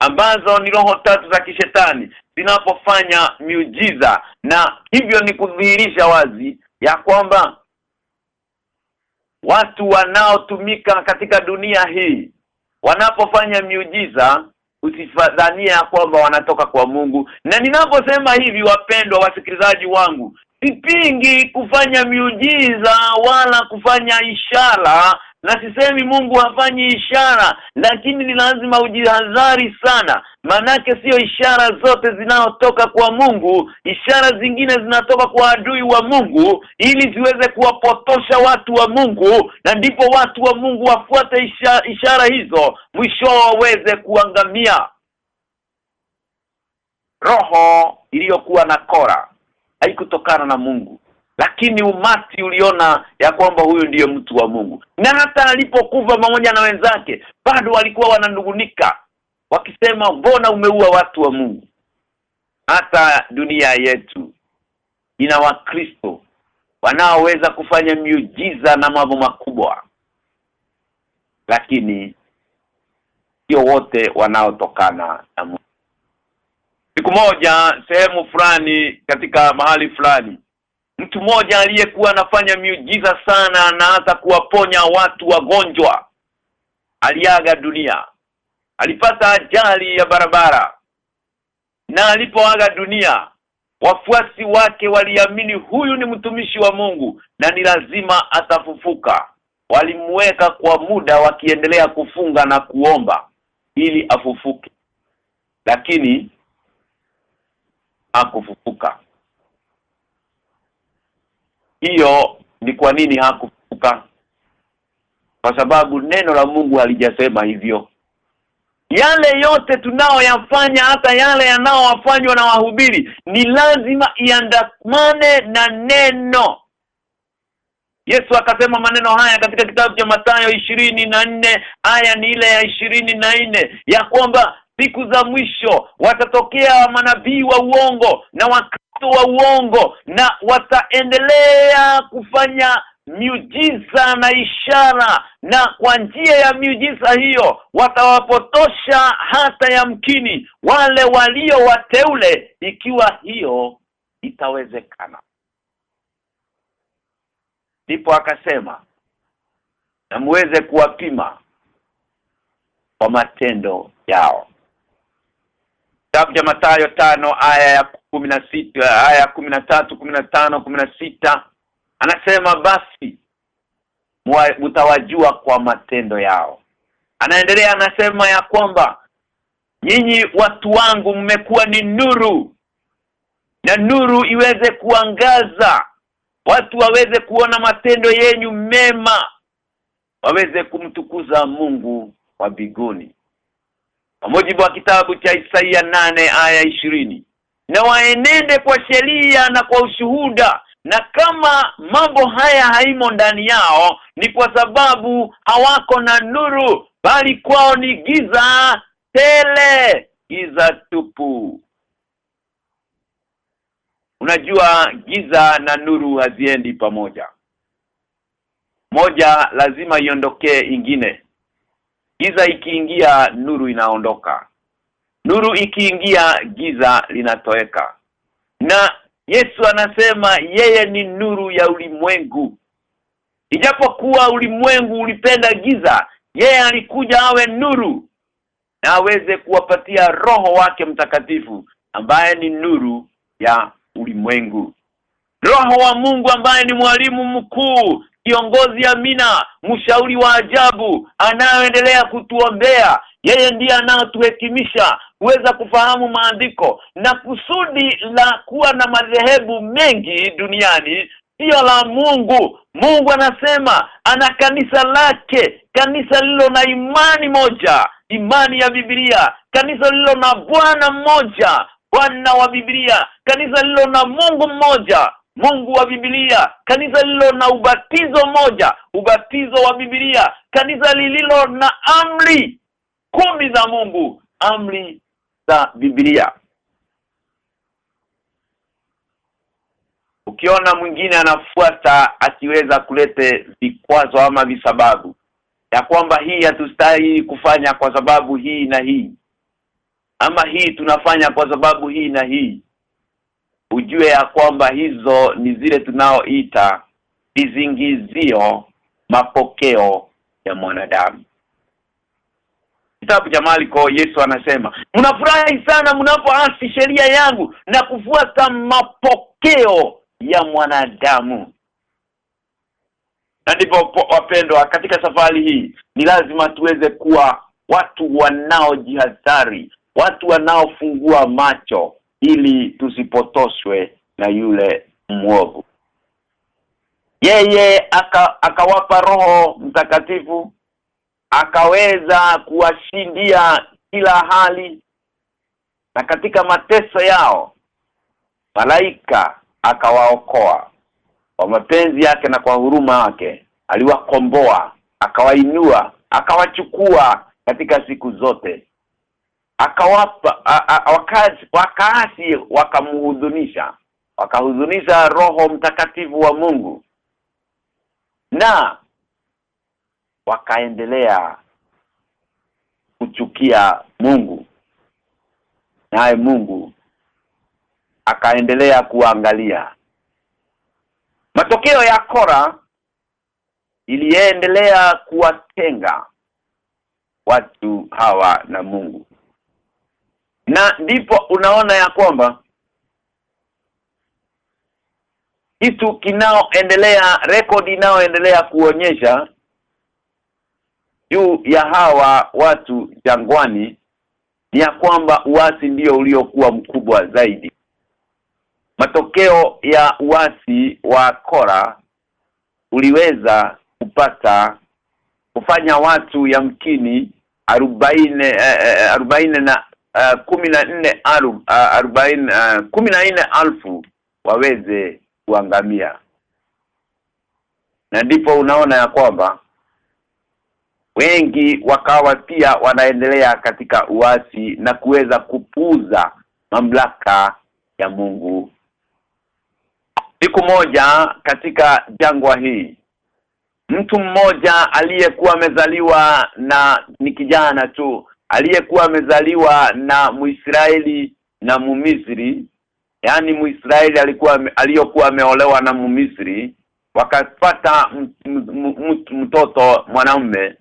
ambazo ni roho tatu za kishetani zinapofanya miujiza na hivyo ni kudhihirisha wazi ya kwamba watu wanaotumika katika dunia hii wanapofanya miujiza usifadhania kwamba wanatoka kwa Mungu. Na ninaposema hivi wapendwa wasikilizaji wangu sipingi kufanya miujiza wala kufanya ishara na sisemi Mungu hafanyi ishara lakini ni lazima ujihadhari sana. Manake sio ishara zote zinaotoka kwa Mungu ishara zingine zinatoka kwa adui wa Mungu ili ziweze kuwapotosha watu wa Mungu na ndipo watu wa Mungu wafuate ishara, ishara hizo mwisho waweze kuangamia. Roho iliyokuwa na Kora haikutokana na Mungu lakini umati uliona ya kwamba huyu ndiye mtu wa Mungu. Na hata alipokuva pamoja na wenzake bado walikuwa wananungunika wakisema mbona umeua watu wa Mungu? Hata dunia yetu ina wakristo wanaoweza kufanya miujiza na mambo makubwa. Lakini sio wote wanaotokana na Mungu. Siku moja sehemu fulani katika mahali fulani mtu mmoja aliyekuwa anafanya miujiza sana na hata kuwaponya watu wagonjwa aliaga dunia. Alipata ajali ya barabara. Na alipoaga dunia wafuasi wake waliamini huyu ni mtumishi wa Mungu na ni lazima atafufuka. Walimweka kwa muda wakiendelea kufunga na kuomba ili afufuke. Lakini hakufufuka hiyo ni kwa nini hakufuka kwa sababu neno la Mungu halijasema hivyo. Yale yote tunaoyafanya hata yale yanaowafanywa na wahubiri ni lazima iandamane na neno. Yesu akasema maneno haya katika kitabu cha Mathayo nne aya ni ile ya ishirini na nne ya kwamba siku za mwisho watatokea manabii wa uongo na wakristo wa uongo na wataendelea kufanya miujiza na ishara na kwa njia ya miujiza hiyo watawapotosha hata yamkini wale walio wateule ikiwa hiyo itawezekana. Ndipo akasema na muweze kuwapima kwa matendo yao Kitabu cha Mathayo tano aya ya kumi na sita aya ya kumi na tatu kumi na tano kumi na sita anasema basi mtawajua kwa matendo yao. Anaendelea anasema ya kwamba nyinyi watu wangu mmekuwa ni nuru na nuru iweze kuangaza. Watu waweze kuona matendo yenyu mema waweze kumtukuza Mungu wa biguni kwa mujibu wa kitabu cha Isaia nane aya ishirini na waenende kwa sheria na kwa ushuhuda na kama mambo haya haimo ndani yao ni kwa sababu hawako na nuru bali kwao ni giza tele giza tupu. Unajua giza na nuru haziendi pamoja. Moja lazima iondokee ingine giza ikiingia nuru inaondoka. Nuru ikiingia giza linatoweka. Na Yesu anasema yeye ni nuru ya ulimwengu. Ijapokuwa ulimwengu ulipenda giza yeye alikuja awe nuru na aweze kuwapatia roho wake mtakatifu ambaye ni nuru ya ulimwengu. Roho wa Mungu ambaye ni mwalimu mkuu kiongozi amina mshauri wa ajabu anayoendelea kutuombea. Yeye ndiye anayotuhekimisha kuweza kufahamu maandiko na kusudi la kuwa na madhehebu mengi duniani sio la Mungu. Mungu anasema ana kanisa lake kanisa lilo na imani moja imani ya Biblia kanisa lilo na Bwana mmoja Bwana wa Biblia kanisa lilo na Mungu mmoja Mungu wa Biblia kanisa lililo na ubatizo moja ubatizo wa Biblia kanisa lililo na amri kumi za Mungu amri za Biblia. Ukiona mwingine anafuata akiweza kulete vikwazo ama visababu ya kwamba hii hatustahili kufanya kwa sababu hii na hii ama hii tunafanya kwa sababu hii na hii ujue ya kwamba hizo ni zile tunaoita vizingizio mapokeo ya mwanadamu. Kitabu cha Maliko Yesu anasema mnafurahi sana mnapoasi sheria yangu na kufuata mapokeo ya mwanadamu. Na ndipo wapendwa katika safari hii ni lazima tuweze kuwa watu wanaojihadhari watu wanaofungua macho ili tusipotoshwe na yule mwovu. Yeye aka, akawapa roho mtakatifu akaweza kuwashindia kila hali na katika mateso yao malaika akawaokoa. Kwa mapenzi yake na kwa huruma yake aliwakomboa akawainua akawachukua katika siku zote akawapa wakazi wakaasi wakamhudhunisha wakahuzunisha roho mtakatifu wa Mungu. Na wakaendelea kuchukia Mungu. Naye Mungu akaendelea kuangalia. Matokeo ya Kora iliendelea kuwatenga watu hawa na Mungu na ndipo unaona ya kwamba kitu kinaoendelea rekodi inayoendelea kuonyesha juu ya hawa watu jangwani ni ya kwamba uasi ndio uliokuwa mkubwa zaidi. Matokeo ya uasi wa Kora uliweza kupata kufanya watu yamkini arobaini eh, arobaini na kumi na nne uh, arobaini uh, kumi na nne alfu waweze kuangamia. Na ndipo unaona ya kwamba wengi wakawa pia wanaendelea katika uasi na kuweza kupuza mamlaka ya Mungu. Siku moja katika jangwa hii mtu mmoja aliyekuwa amezaliwa na ni kijana tu aliyekuwa amezaliwa na Muisraeli na Mumisri yani Muisraeli alikuwa aliyokuwa ameolewa na Mumisri wakapata mtoto mwanaume.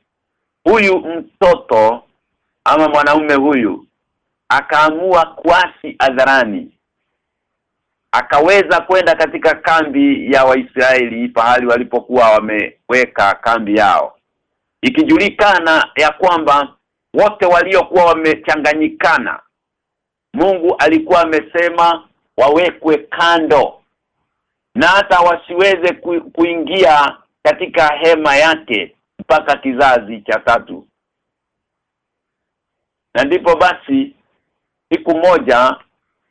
Huyu mtoto ama mwanaume huyu akaamua kuasi adharani akaweza kwenda katika kambi ya Waisraeli pahali walipokuwa wameweka kambi yao. Ikijulikana ya kwamba wote waliokuwa wamechanganyikana Mungu alikuwa amesema wawekwe kando na hata wasiweze ku, kuingia katika hema yake mpaka kizazi cha tatu. Na ndipo basi siku moja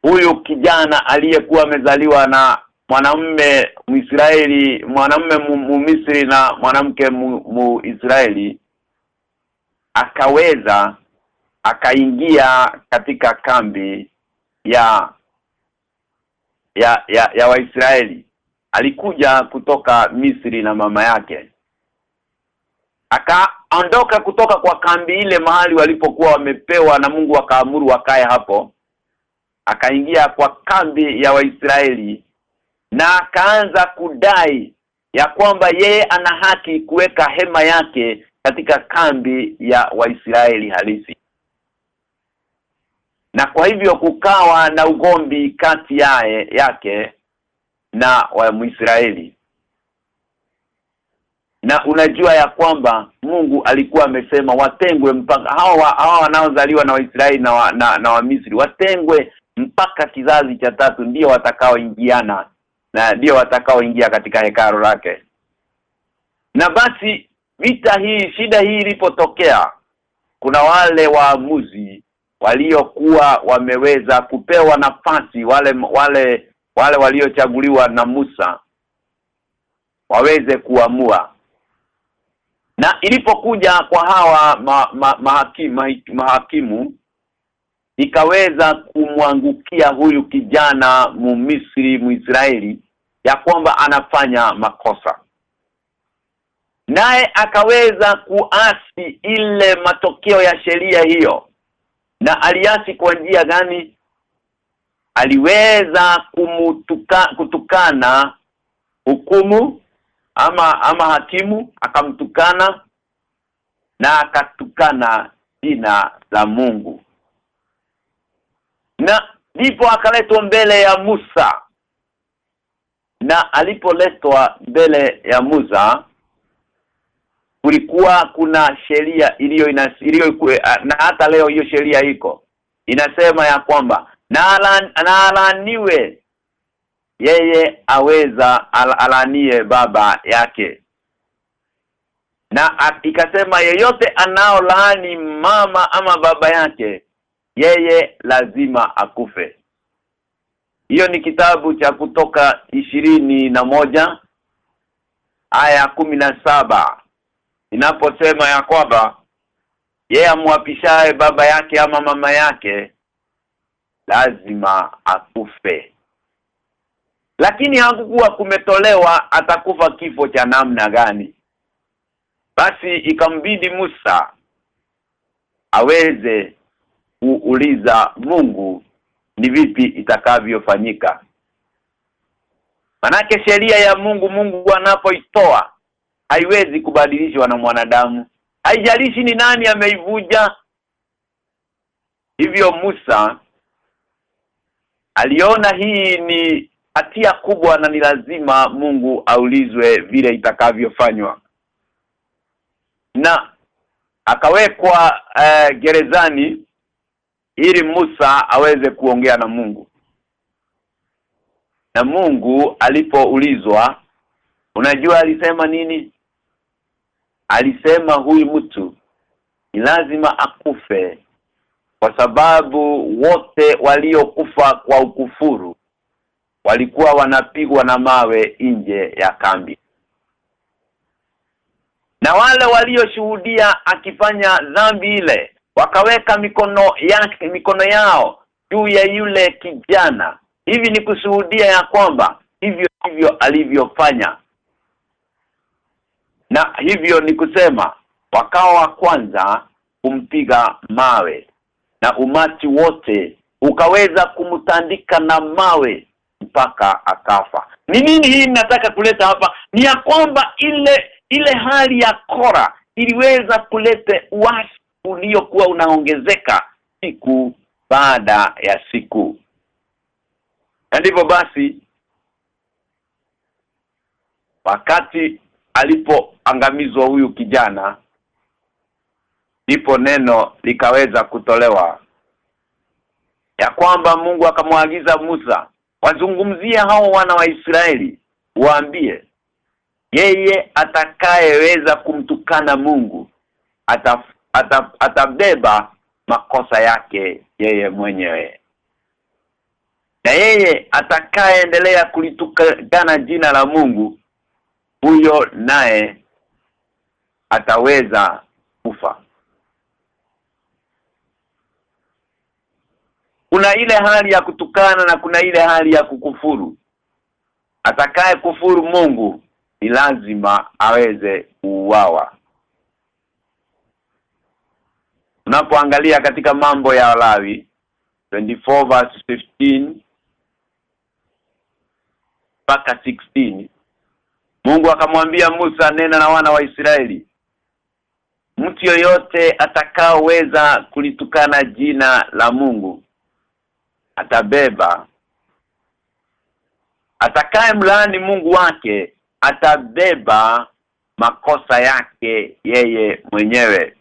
huyu kijana aliyekuwa amezaliwa na mwanamume Mwisraeli mwanamume mmisri na mwanamke Muisraeli mu akaweza akaingia katika kambi ya ya ya, ya Waisraeli. Alikuja kutoka Misri na mama yake. Akaondoka kutoka kwa kambi ile mahali walipokuwa wamepewa na Mungu akaamuru wakae hapo. Akaingia kwa kambi ya Waisraeli na akaanza kudai ya kwamba yeye ana haki kuweka hema yake katika kambi ya Waisraeli halisi. Na kwa hivyo kukawa na ugombi kati yae yake na wa na unajua ya kwamba Mungu alikuwa amesema watengwe mpaka hawa hawa wanaozaliwa na Waisraeli na wa, na, na wa Misri watengwe mpaka kizazi cha tatu ndio watakaoingiana na ndio watakaoingia katika hekaru lake. Na basi vita hii shida hii ilipotokea kuna wale waamuzi waliokuwa wameweza kupewa nafasi wale wale wale waliochaguliwa na Musa waweze kuamua. Na ilipokuja kwa hawa ma, ma, mahakimu, mahakimu ikaweza kumwangukia huyu kijana mumisri muisraeli ya kwamba anafanya makosa naye akaweza kuasi ile matokeo ya sheria hiyo. Na aliasi kwa njia gani? Aliweza kumutuka, kutukana hukumu ama ama hakimu akamtukana na akatukana jina la Mungu. Na ndipo akaletwa mbele ya Musa. Na alipoletwa mbele ya Musa kulikuwa kuna sheria iliyo iliyo na hata leo hiyo sheria iko. Inasema ya kwamba na alaaniwe yeye aweza al alanie baba yake. Na ikasema yeyote anaolaani mama ama baba yake yeye lazima akufe. Hiyo ni kitabu cha kutoka ishirini na moja aya kumi na saba inaposema ya kwamba yeye amwapishaye baba yake ama mama yake lazima akufe. Lakini hakukuwa kumetolewa atakufa kifo cha namna gani? Basi ikambidi Musa aweze kuuliza Mungu ni vipi itakavyofanyika? Manake sheria ya Mungu Mungu anapoitoa haiwezi kubadilishwa na mwanadamu. Haijalishi ni nani ameivuja. Hivyo Musa aliona hii ni hatia kubwa na ni lazima Mungu aulizwe vile itakavyofanywa. Na akawekwa uh, gerezani ili Musa aweze kuongea na Mungu na Mungu alipoulizwa unajua alisema nini alisema huyu mtu ni lazima akufe kwa sababu wote waliokufa kwa ukufuru walikuwa wanapigwa na mawe nje ya kambi. Na wale walioshuhudia akifanya dhambi ile wakaweka mikono yake mikono yao juu ya yule kijana. Hivi ni kushuhudia ya kwamba hivyo hivyo alivyofanya na hivyo ni kusema wakao wa kwanza kumpiga mawe na umati wote ukaweza kumtandika na mawe mpaka akafa. Ni nini hii nataka kuleta hapa? Ni ya kwamba ile ile hali ya kora iliweza kuleta uasi uliokuwa unaongezeka siku baada ya siku. Na ndivyo basi wakati alipoangamizwa huyu kijana ndipo neno likaweza kutolewa. Ya kwamba Mungu akamwaagiza Musa wazungumzie hao wana wa Israeli waambie yeye atakayeweza kumtukana Mungu ataf, ataf, atabeba makosa yake yeye mwenyewe. Na yeye atakayeendelea kulitukana jina la Mungu huyo naye ataweza kufa. Kuna ile hali ya kutukana na kuna ile hali ya kukufuru. Atakaye kufuru Mungu ni lazima aweze kuuawa. Unapoangalia katika mambo ya Walawi 24 verse 15 mpaka 16 Mungu akamwambia Musa nena na wana wa Israeli. Mtu yoyote atakaoweza kulitukana jina la Mungu atabeba. Atakaye mlaani Mungu wake atabeba makosa yake yeye mwenyewe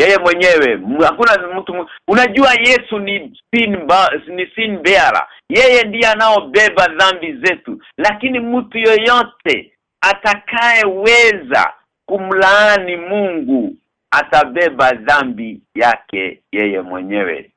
yeye mwenyewe hakuna mtu unajua Yesu ni sin ba, ni sin bearer. Yeye ndiye anaobeba dhambi zetu. Lakini mtu yoyote atakayeweza kumlaani Mungu atabeba dhambi yake yeye mwenyewe.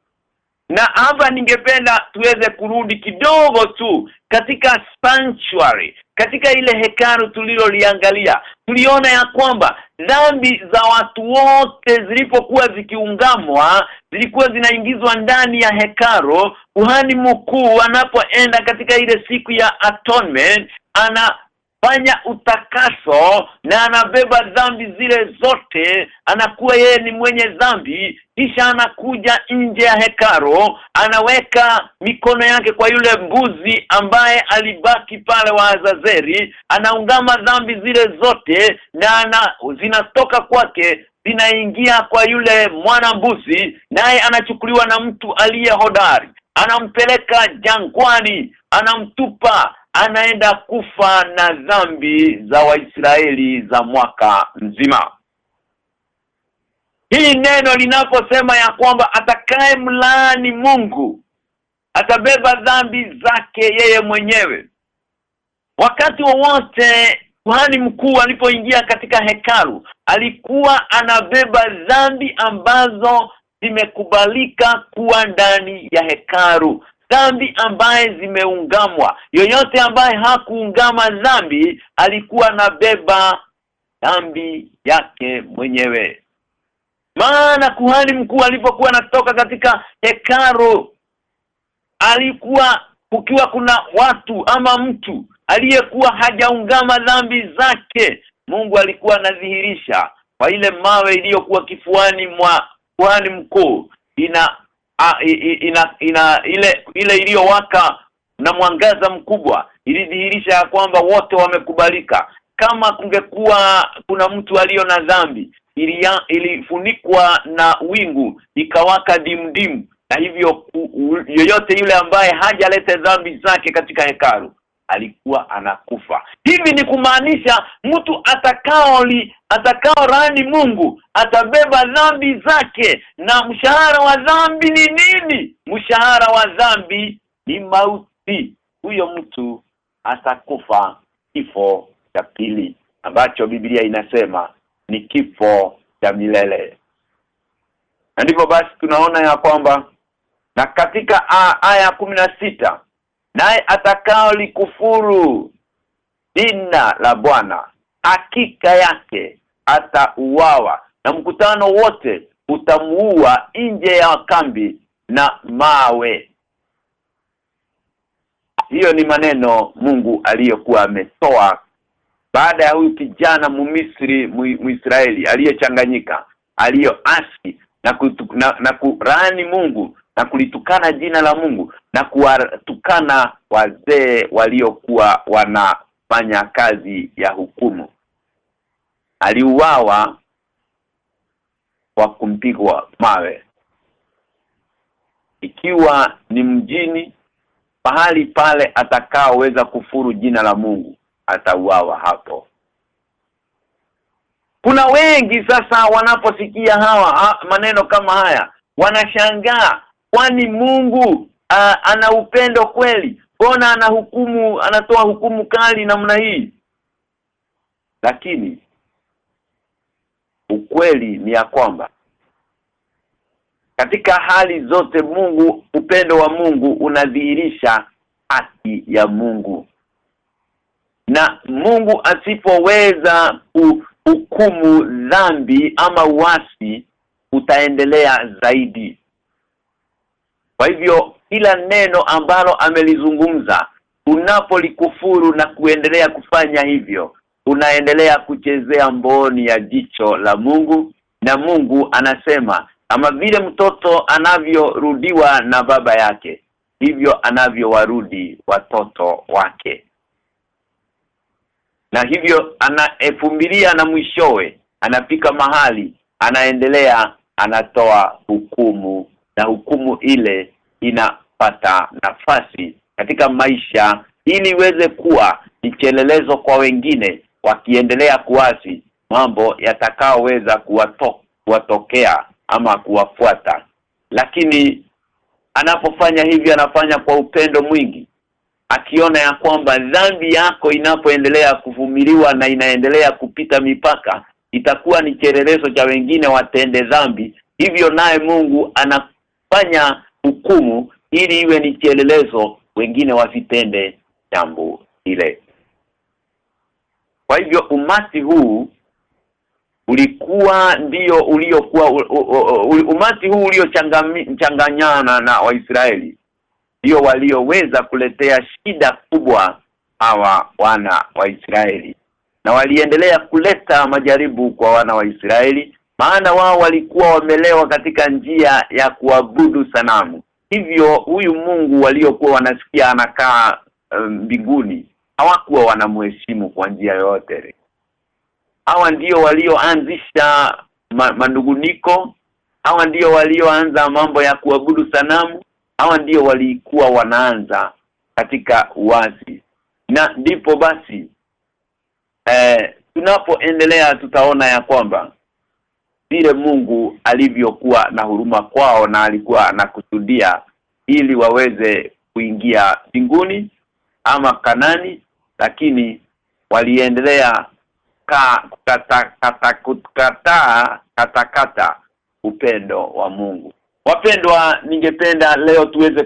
Na hapa ningependa tuweze kurudi kidogo tu katika sanctuary katika ile hekaru tuliloliangalia tuliona ya kwamba dhambi za watu wote zilipokuwa zikiungamwa zilikuwa zinaingizwa ndani ya hekaro kuhani mkuu anapoenda katika ile siku ya atonement ana fanya utakaso na anabeba dhambi zile zote anakuwa yeye ni mwenye dhambi kisha anakuja nje ya hekaro anaweka mikono yake kwa yule mbuzi ambaye alibaki pale wa Azazeri anaungama dhambi zile zote na ana, zinatoka kwake zinaingia kwa yule mwana mbuzi naye anachukuliwa na mtu aliye hodari. Anampeleka jangwani anamtupa anaenda kufa na dhambi za Waisraeli za mwaka mzima. Hii neno linaposema ya kwamba atakaye mlaani Mungu atabeba dhambi zake yeye mwenyewe. Wakati wowote kuhani mkuu alipoingia katika hekalu alikuwa anabeba dhambi ambazo zimekubalika kuwa ndani ya hekalu dhambi ambaye zimeungamwa. Yoyote ambaye hakuungama dhambi alikuwa anabeba dhambi yake mwenyewe. Maana kuhani mkuu alipokuwa anatoka katika hekaro alikuwa kukiwa kuna watu ama mtu aliyekuwa hajaungama dhambi zake Mungu alikuwa anadhihirisha kwa ile mawe iliyokuwa kifuani mwa kuhani mkuu. Ina a, i, ina, ina ile ile iliyowaka na mwangaza mkubwa ilidhihirisha ya kwamba wote wamekubalika. Kama kungekuwa kuna mtu aliyo na dhambi ilifunikwa na wingu ikawaka dimdim na hivyo u, u- yoyote yule ambaye hajalete dhambi zake katika hekalu alikuwa anakufa. Hivi ni kumaanisha mtu atakaoli atakao rani Mungu atabeba dhambi zake. Na mshahara wa dhambi ni nini? Mshahara wa dhambi ni mauti. Huyo mtu atakufa kifo cha pili ambacho Biblia inasema ni kifo cha milele. Na ndivyo basi tunaona ya kwamba na katika aya sita naye atakao likufuru jina la Bwana hakika yake atauawa na mkutano wote utamuua nje ya kambi na mawe. Hiyo ni maneno Mungu aliyokuwa ametoa baada ya huyu kijana Mumisri Mu- Muisraeli aliyechanganyika aliyoasi na, na, na kurani Mungu na kulitukana jina la Mungu na kuwatukana wazee waliokuwa wanafanya kazi ya hukumu. Aliuawa kwa kumpigwa mawe. Ikiwa ni mjini pahali pale atakaoweza kufuru jina la Mungu atauawa hapo. Kuna wengi sasa wanaposikia hawa ha, maneno kama haya wanashangaa kwani Mungu a, ana upendo kweli? Mbona ana hukumu anatoa hukumu kali namna hii? Lakini ukweli ni ya kwamba katika hali zote Mungu upendo wa Mungu unadhihirisha haki ya Mungu. Na Mungu asipoweza hukumu dhambi ama wasi utaendelea zaidi kwa hivyo kila neno ambalo amelizungumza unapolikufuru na kuendelea kufanya hivyo unaendelea kuchezea mboni ya jicho la Mungu na Mungu anasema kama vile mtoto anavyorudiwa na baba yake hivyo anavyowarudi watoto wake. Na hivyo anaefumilia na mwishowe anapika mahali anaendelea anatoa hukumu na hukumu ile inapata nafasi katika maisha ili iweze kuwa ni chelelezo kwa wengine wakiendelea kuasi mambo yatakaoweza kuwato, kuwatokea ama kuwafuata. Lakini anapofanya hivyo anafanya kwa upendo mwingi akiona ya kwamba dhambi yako inapoendelea kuvumiliwa na inaendelea kupita mipaka itakuwa ni kielelezo cha wengine watende dhambi. Hivyo naye Mungu anafanya hukumu ili iwe ni kielelezo wengine wasitende jambo ile kwa hivyo umati huu ulikuwa ndio uliokuwa umati huu uliochanganyana na Waisraeli ndio walioweza kuletea shida kubwa hawa wana wa Israeli. Na waliendelea kuleta majaribu kwa wana wa Israeli maana wao walikuwa wamelewa katika njia ya kuabudu sanamu. Hivyo huyu Mungu waliokuwa wanasikia anakaa mbinguni um, hawakuwa wanamheshimu kwa njia yoyote. Hawa ndio walioanzisha ma, manduguniko hawa ndio walioanza mambo ya kuabudu sanamu. Hawa ndio walikuwa wanaanza katika uasi. Na ndipo basi eh, tunapoendelea tutaona ya kwamba vile Mungu alivyokuwa na huruma kwao na alikuwa anakusudia ili waweze kuingia mbinguni ama kanani lakini waliendelea ka kata kata kata, kata, kata upendo wa Mungu wapendwa ningependa leo tuweze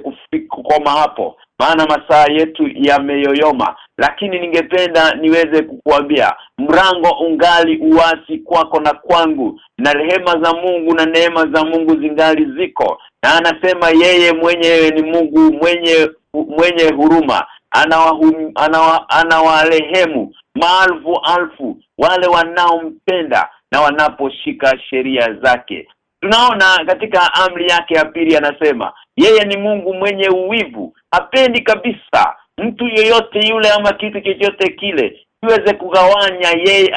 kukoma hapo. Maana masaa yetu yameyoyoma. Lakini ningependa niweze kukuambia mrango ungali uwasi kwako na kwangu na rehema za Mungu na neema za Mungu zingali ziko. Na anasema yeye mwenyewe ni Mungu mwenye mwenye huruma. Anawarehemu anawa, anawarehemu maalfu alfu wale wanaompenda na wanaposhika sheria zake tunaona katika amri yake ya pili anasema yeye ni Mungu mwenye uwivu hapendi kabisa mtu yeyote yule ama kitu chochote kile kiweze kugawanya yeye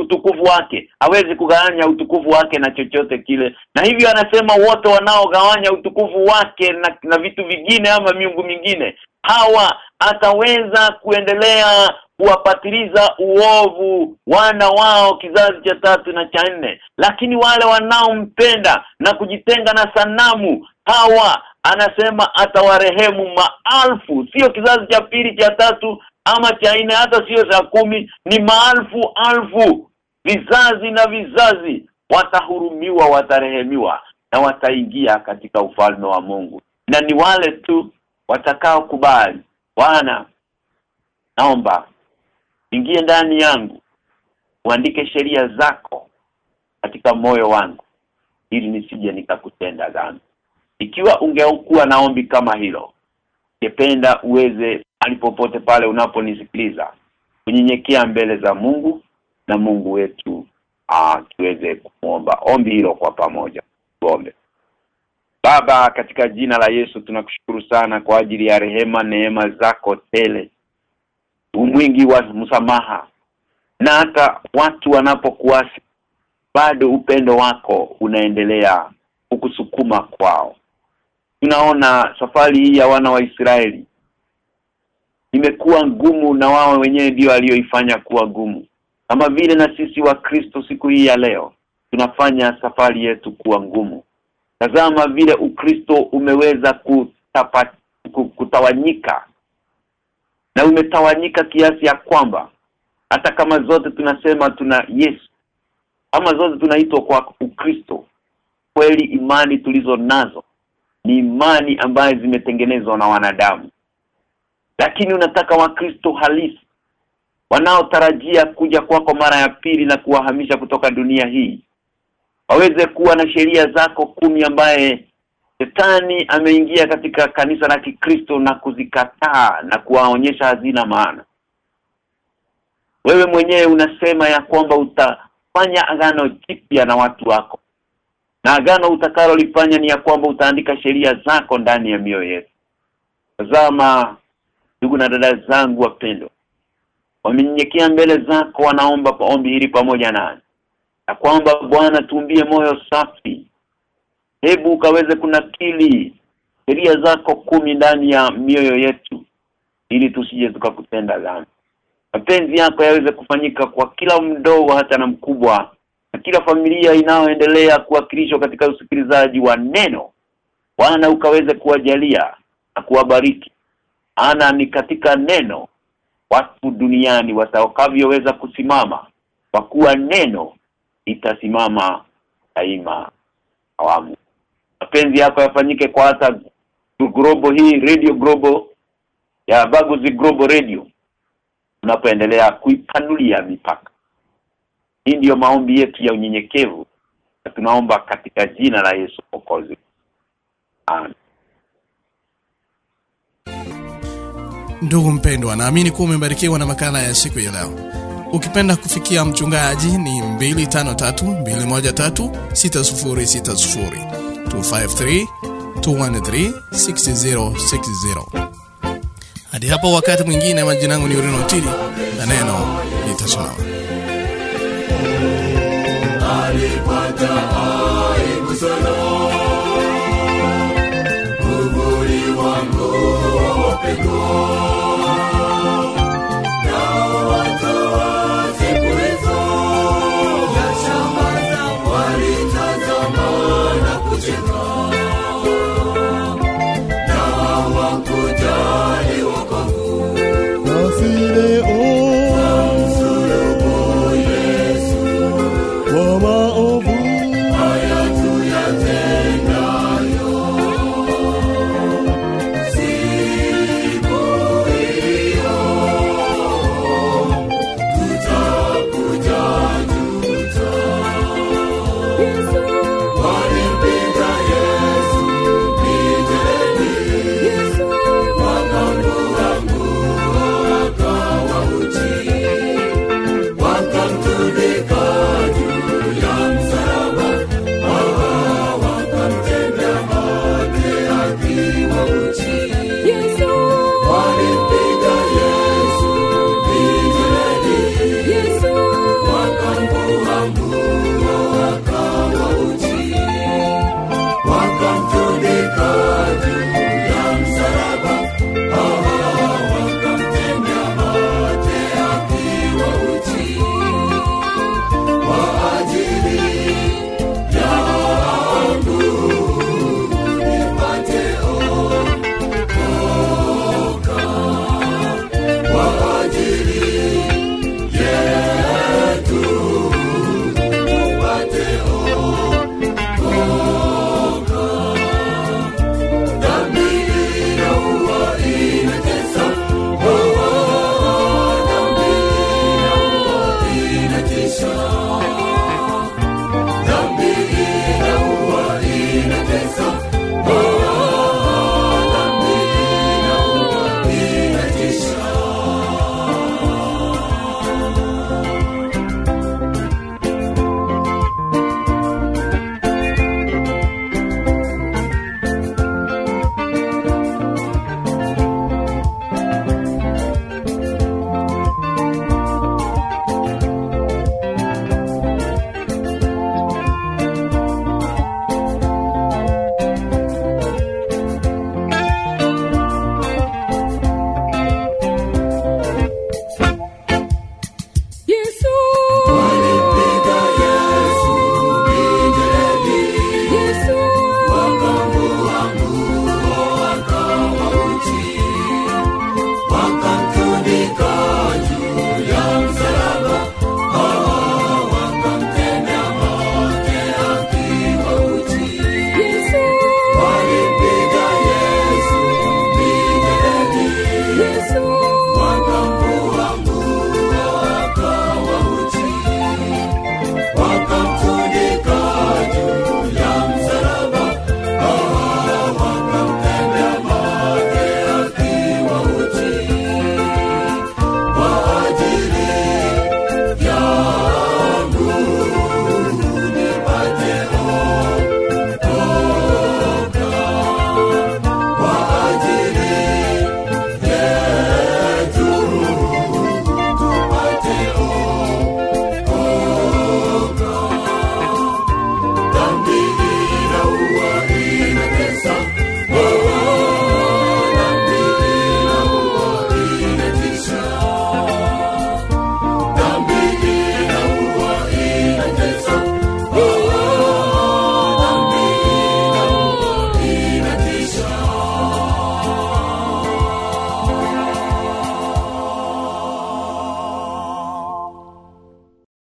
utukufu wake hawezi kugawanya utukufu wake na chochote kile. Na hivyo anasema wote wanaogawanya utukufu wake na, na vitu vingine ama miungu mingine hawa ataweza kuendelea kuwapatiliza uovu wana wao kizazi cha tatu na cha nne. Lakini wale wanaompenda na kujitenga na sanamu hawa anasema atawarehemu maalfu. Sio kizazi cha pili cha tatu ama cha nne hata sio cha kumi. Ni maalfu alfu. Vizazi na vizazi watahurumiwa watarehemiwa na wataingia katika ufalme wa Mungu. Na ni wale tu watakao kubali. Bwana naomba ingie ndani yangu uandike sheria zako katika moyo wangu ili nisije nikakutenda dhambi. Ikiwa ungekuwa na ombi kama hilo ningependa uweze alipopote pale unaponisikiliza kunyenyekea mbele za Mungu na Mungu wetu ah tuweze kuomba ombi hilo kwa pamoja. Tuombe. Baba katika jina la Yesu tunakushukuru sana kwa ajili ya rehema neema zako tele umwingi wa msamaha. Na hata watu wanapokuasi bado upendo wako unaendelea kukusukuma kwao. Tunaona safari hii ya wana wa Israeli. Imekuwa ngumu na wao wenyewe ndio walioifanya kuwa ngumu. Kama vile na sisi wa Kristo siku hii ya leo tunafanya safari yetu kuwa ngumu. Tazama vile ukristo umeweza kutapa, kutawanyika na umetawanyika kiasi ya kwamba hata kama zote tunasema tuna Yesu ama zote tunaitwa kwa ukristo kweli imani tulizo nazo ni imani ambayo zimetengenezwa na wanadamu. Lakini unataka wakristo halisi wanaotarajia kuja kwako mara ya pili na kuwahamisha kutoka dunia hii waweze kuwa na sheria zako kumi ambaye Shetani ameingia katika kanisa la Kikristo na kuzikataa na kuwaonyesha hazina maana. Wewe mwenyewe unasema ya kwamba utafanya agano jipya na watu wako. Na agano utakalolifanya ni ya kwamba utaandika sheria zako ndani ya mioyo yetu. Tazama ndugu na dada zangu wapendwa. Wamenyenyekea mbele zako wanaomba ombi hili pamoja nani. Na kwamba Bwana tumbie moyo safi hebu ukaweze kunakili sheria zako kumi ndani ya mioyo yetu ili tusije tukakutenda dhambi. Mapenzi yako yaweze kufanyika kwa kila mdogo hata na mkubwa na kila familia inayoendelea kuwakilishwa katika usikilizaji wa neno. Bwana ukaweze kuwajalia na kuwabariki. Ana ni katika neno watu duniani watakavyoweza kusimama kwa kuwa neno itasimama daima. Awamu mapenzi yako yafanyike kwa hata globo hii radio globo ya Baguzi Global Radio. Unapoendelea kuipanulia mipaka. Hii ndiyo maombi yetu ya unyenyekevu na tunaomba katika jina la Yesu Mwokozi. Amen. Ndugu mpendwa, naamini kuwa umebarikiwa na makala ya siku ya leo. Ukipenda kufikia mchungaji ni 253 213 6060 253 213 6060. Hadi hapo wakati mwingine, majina yangu ni Urino Tili na neno litasimama. pekoo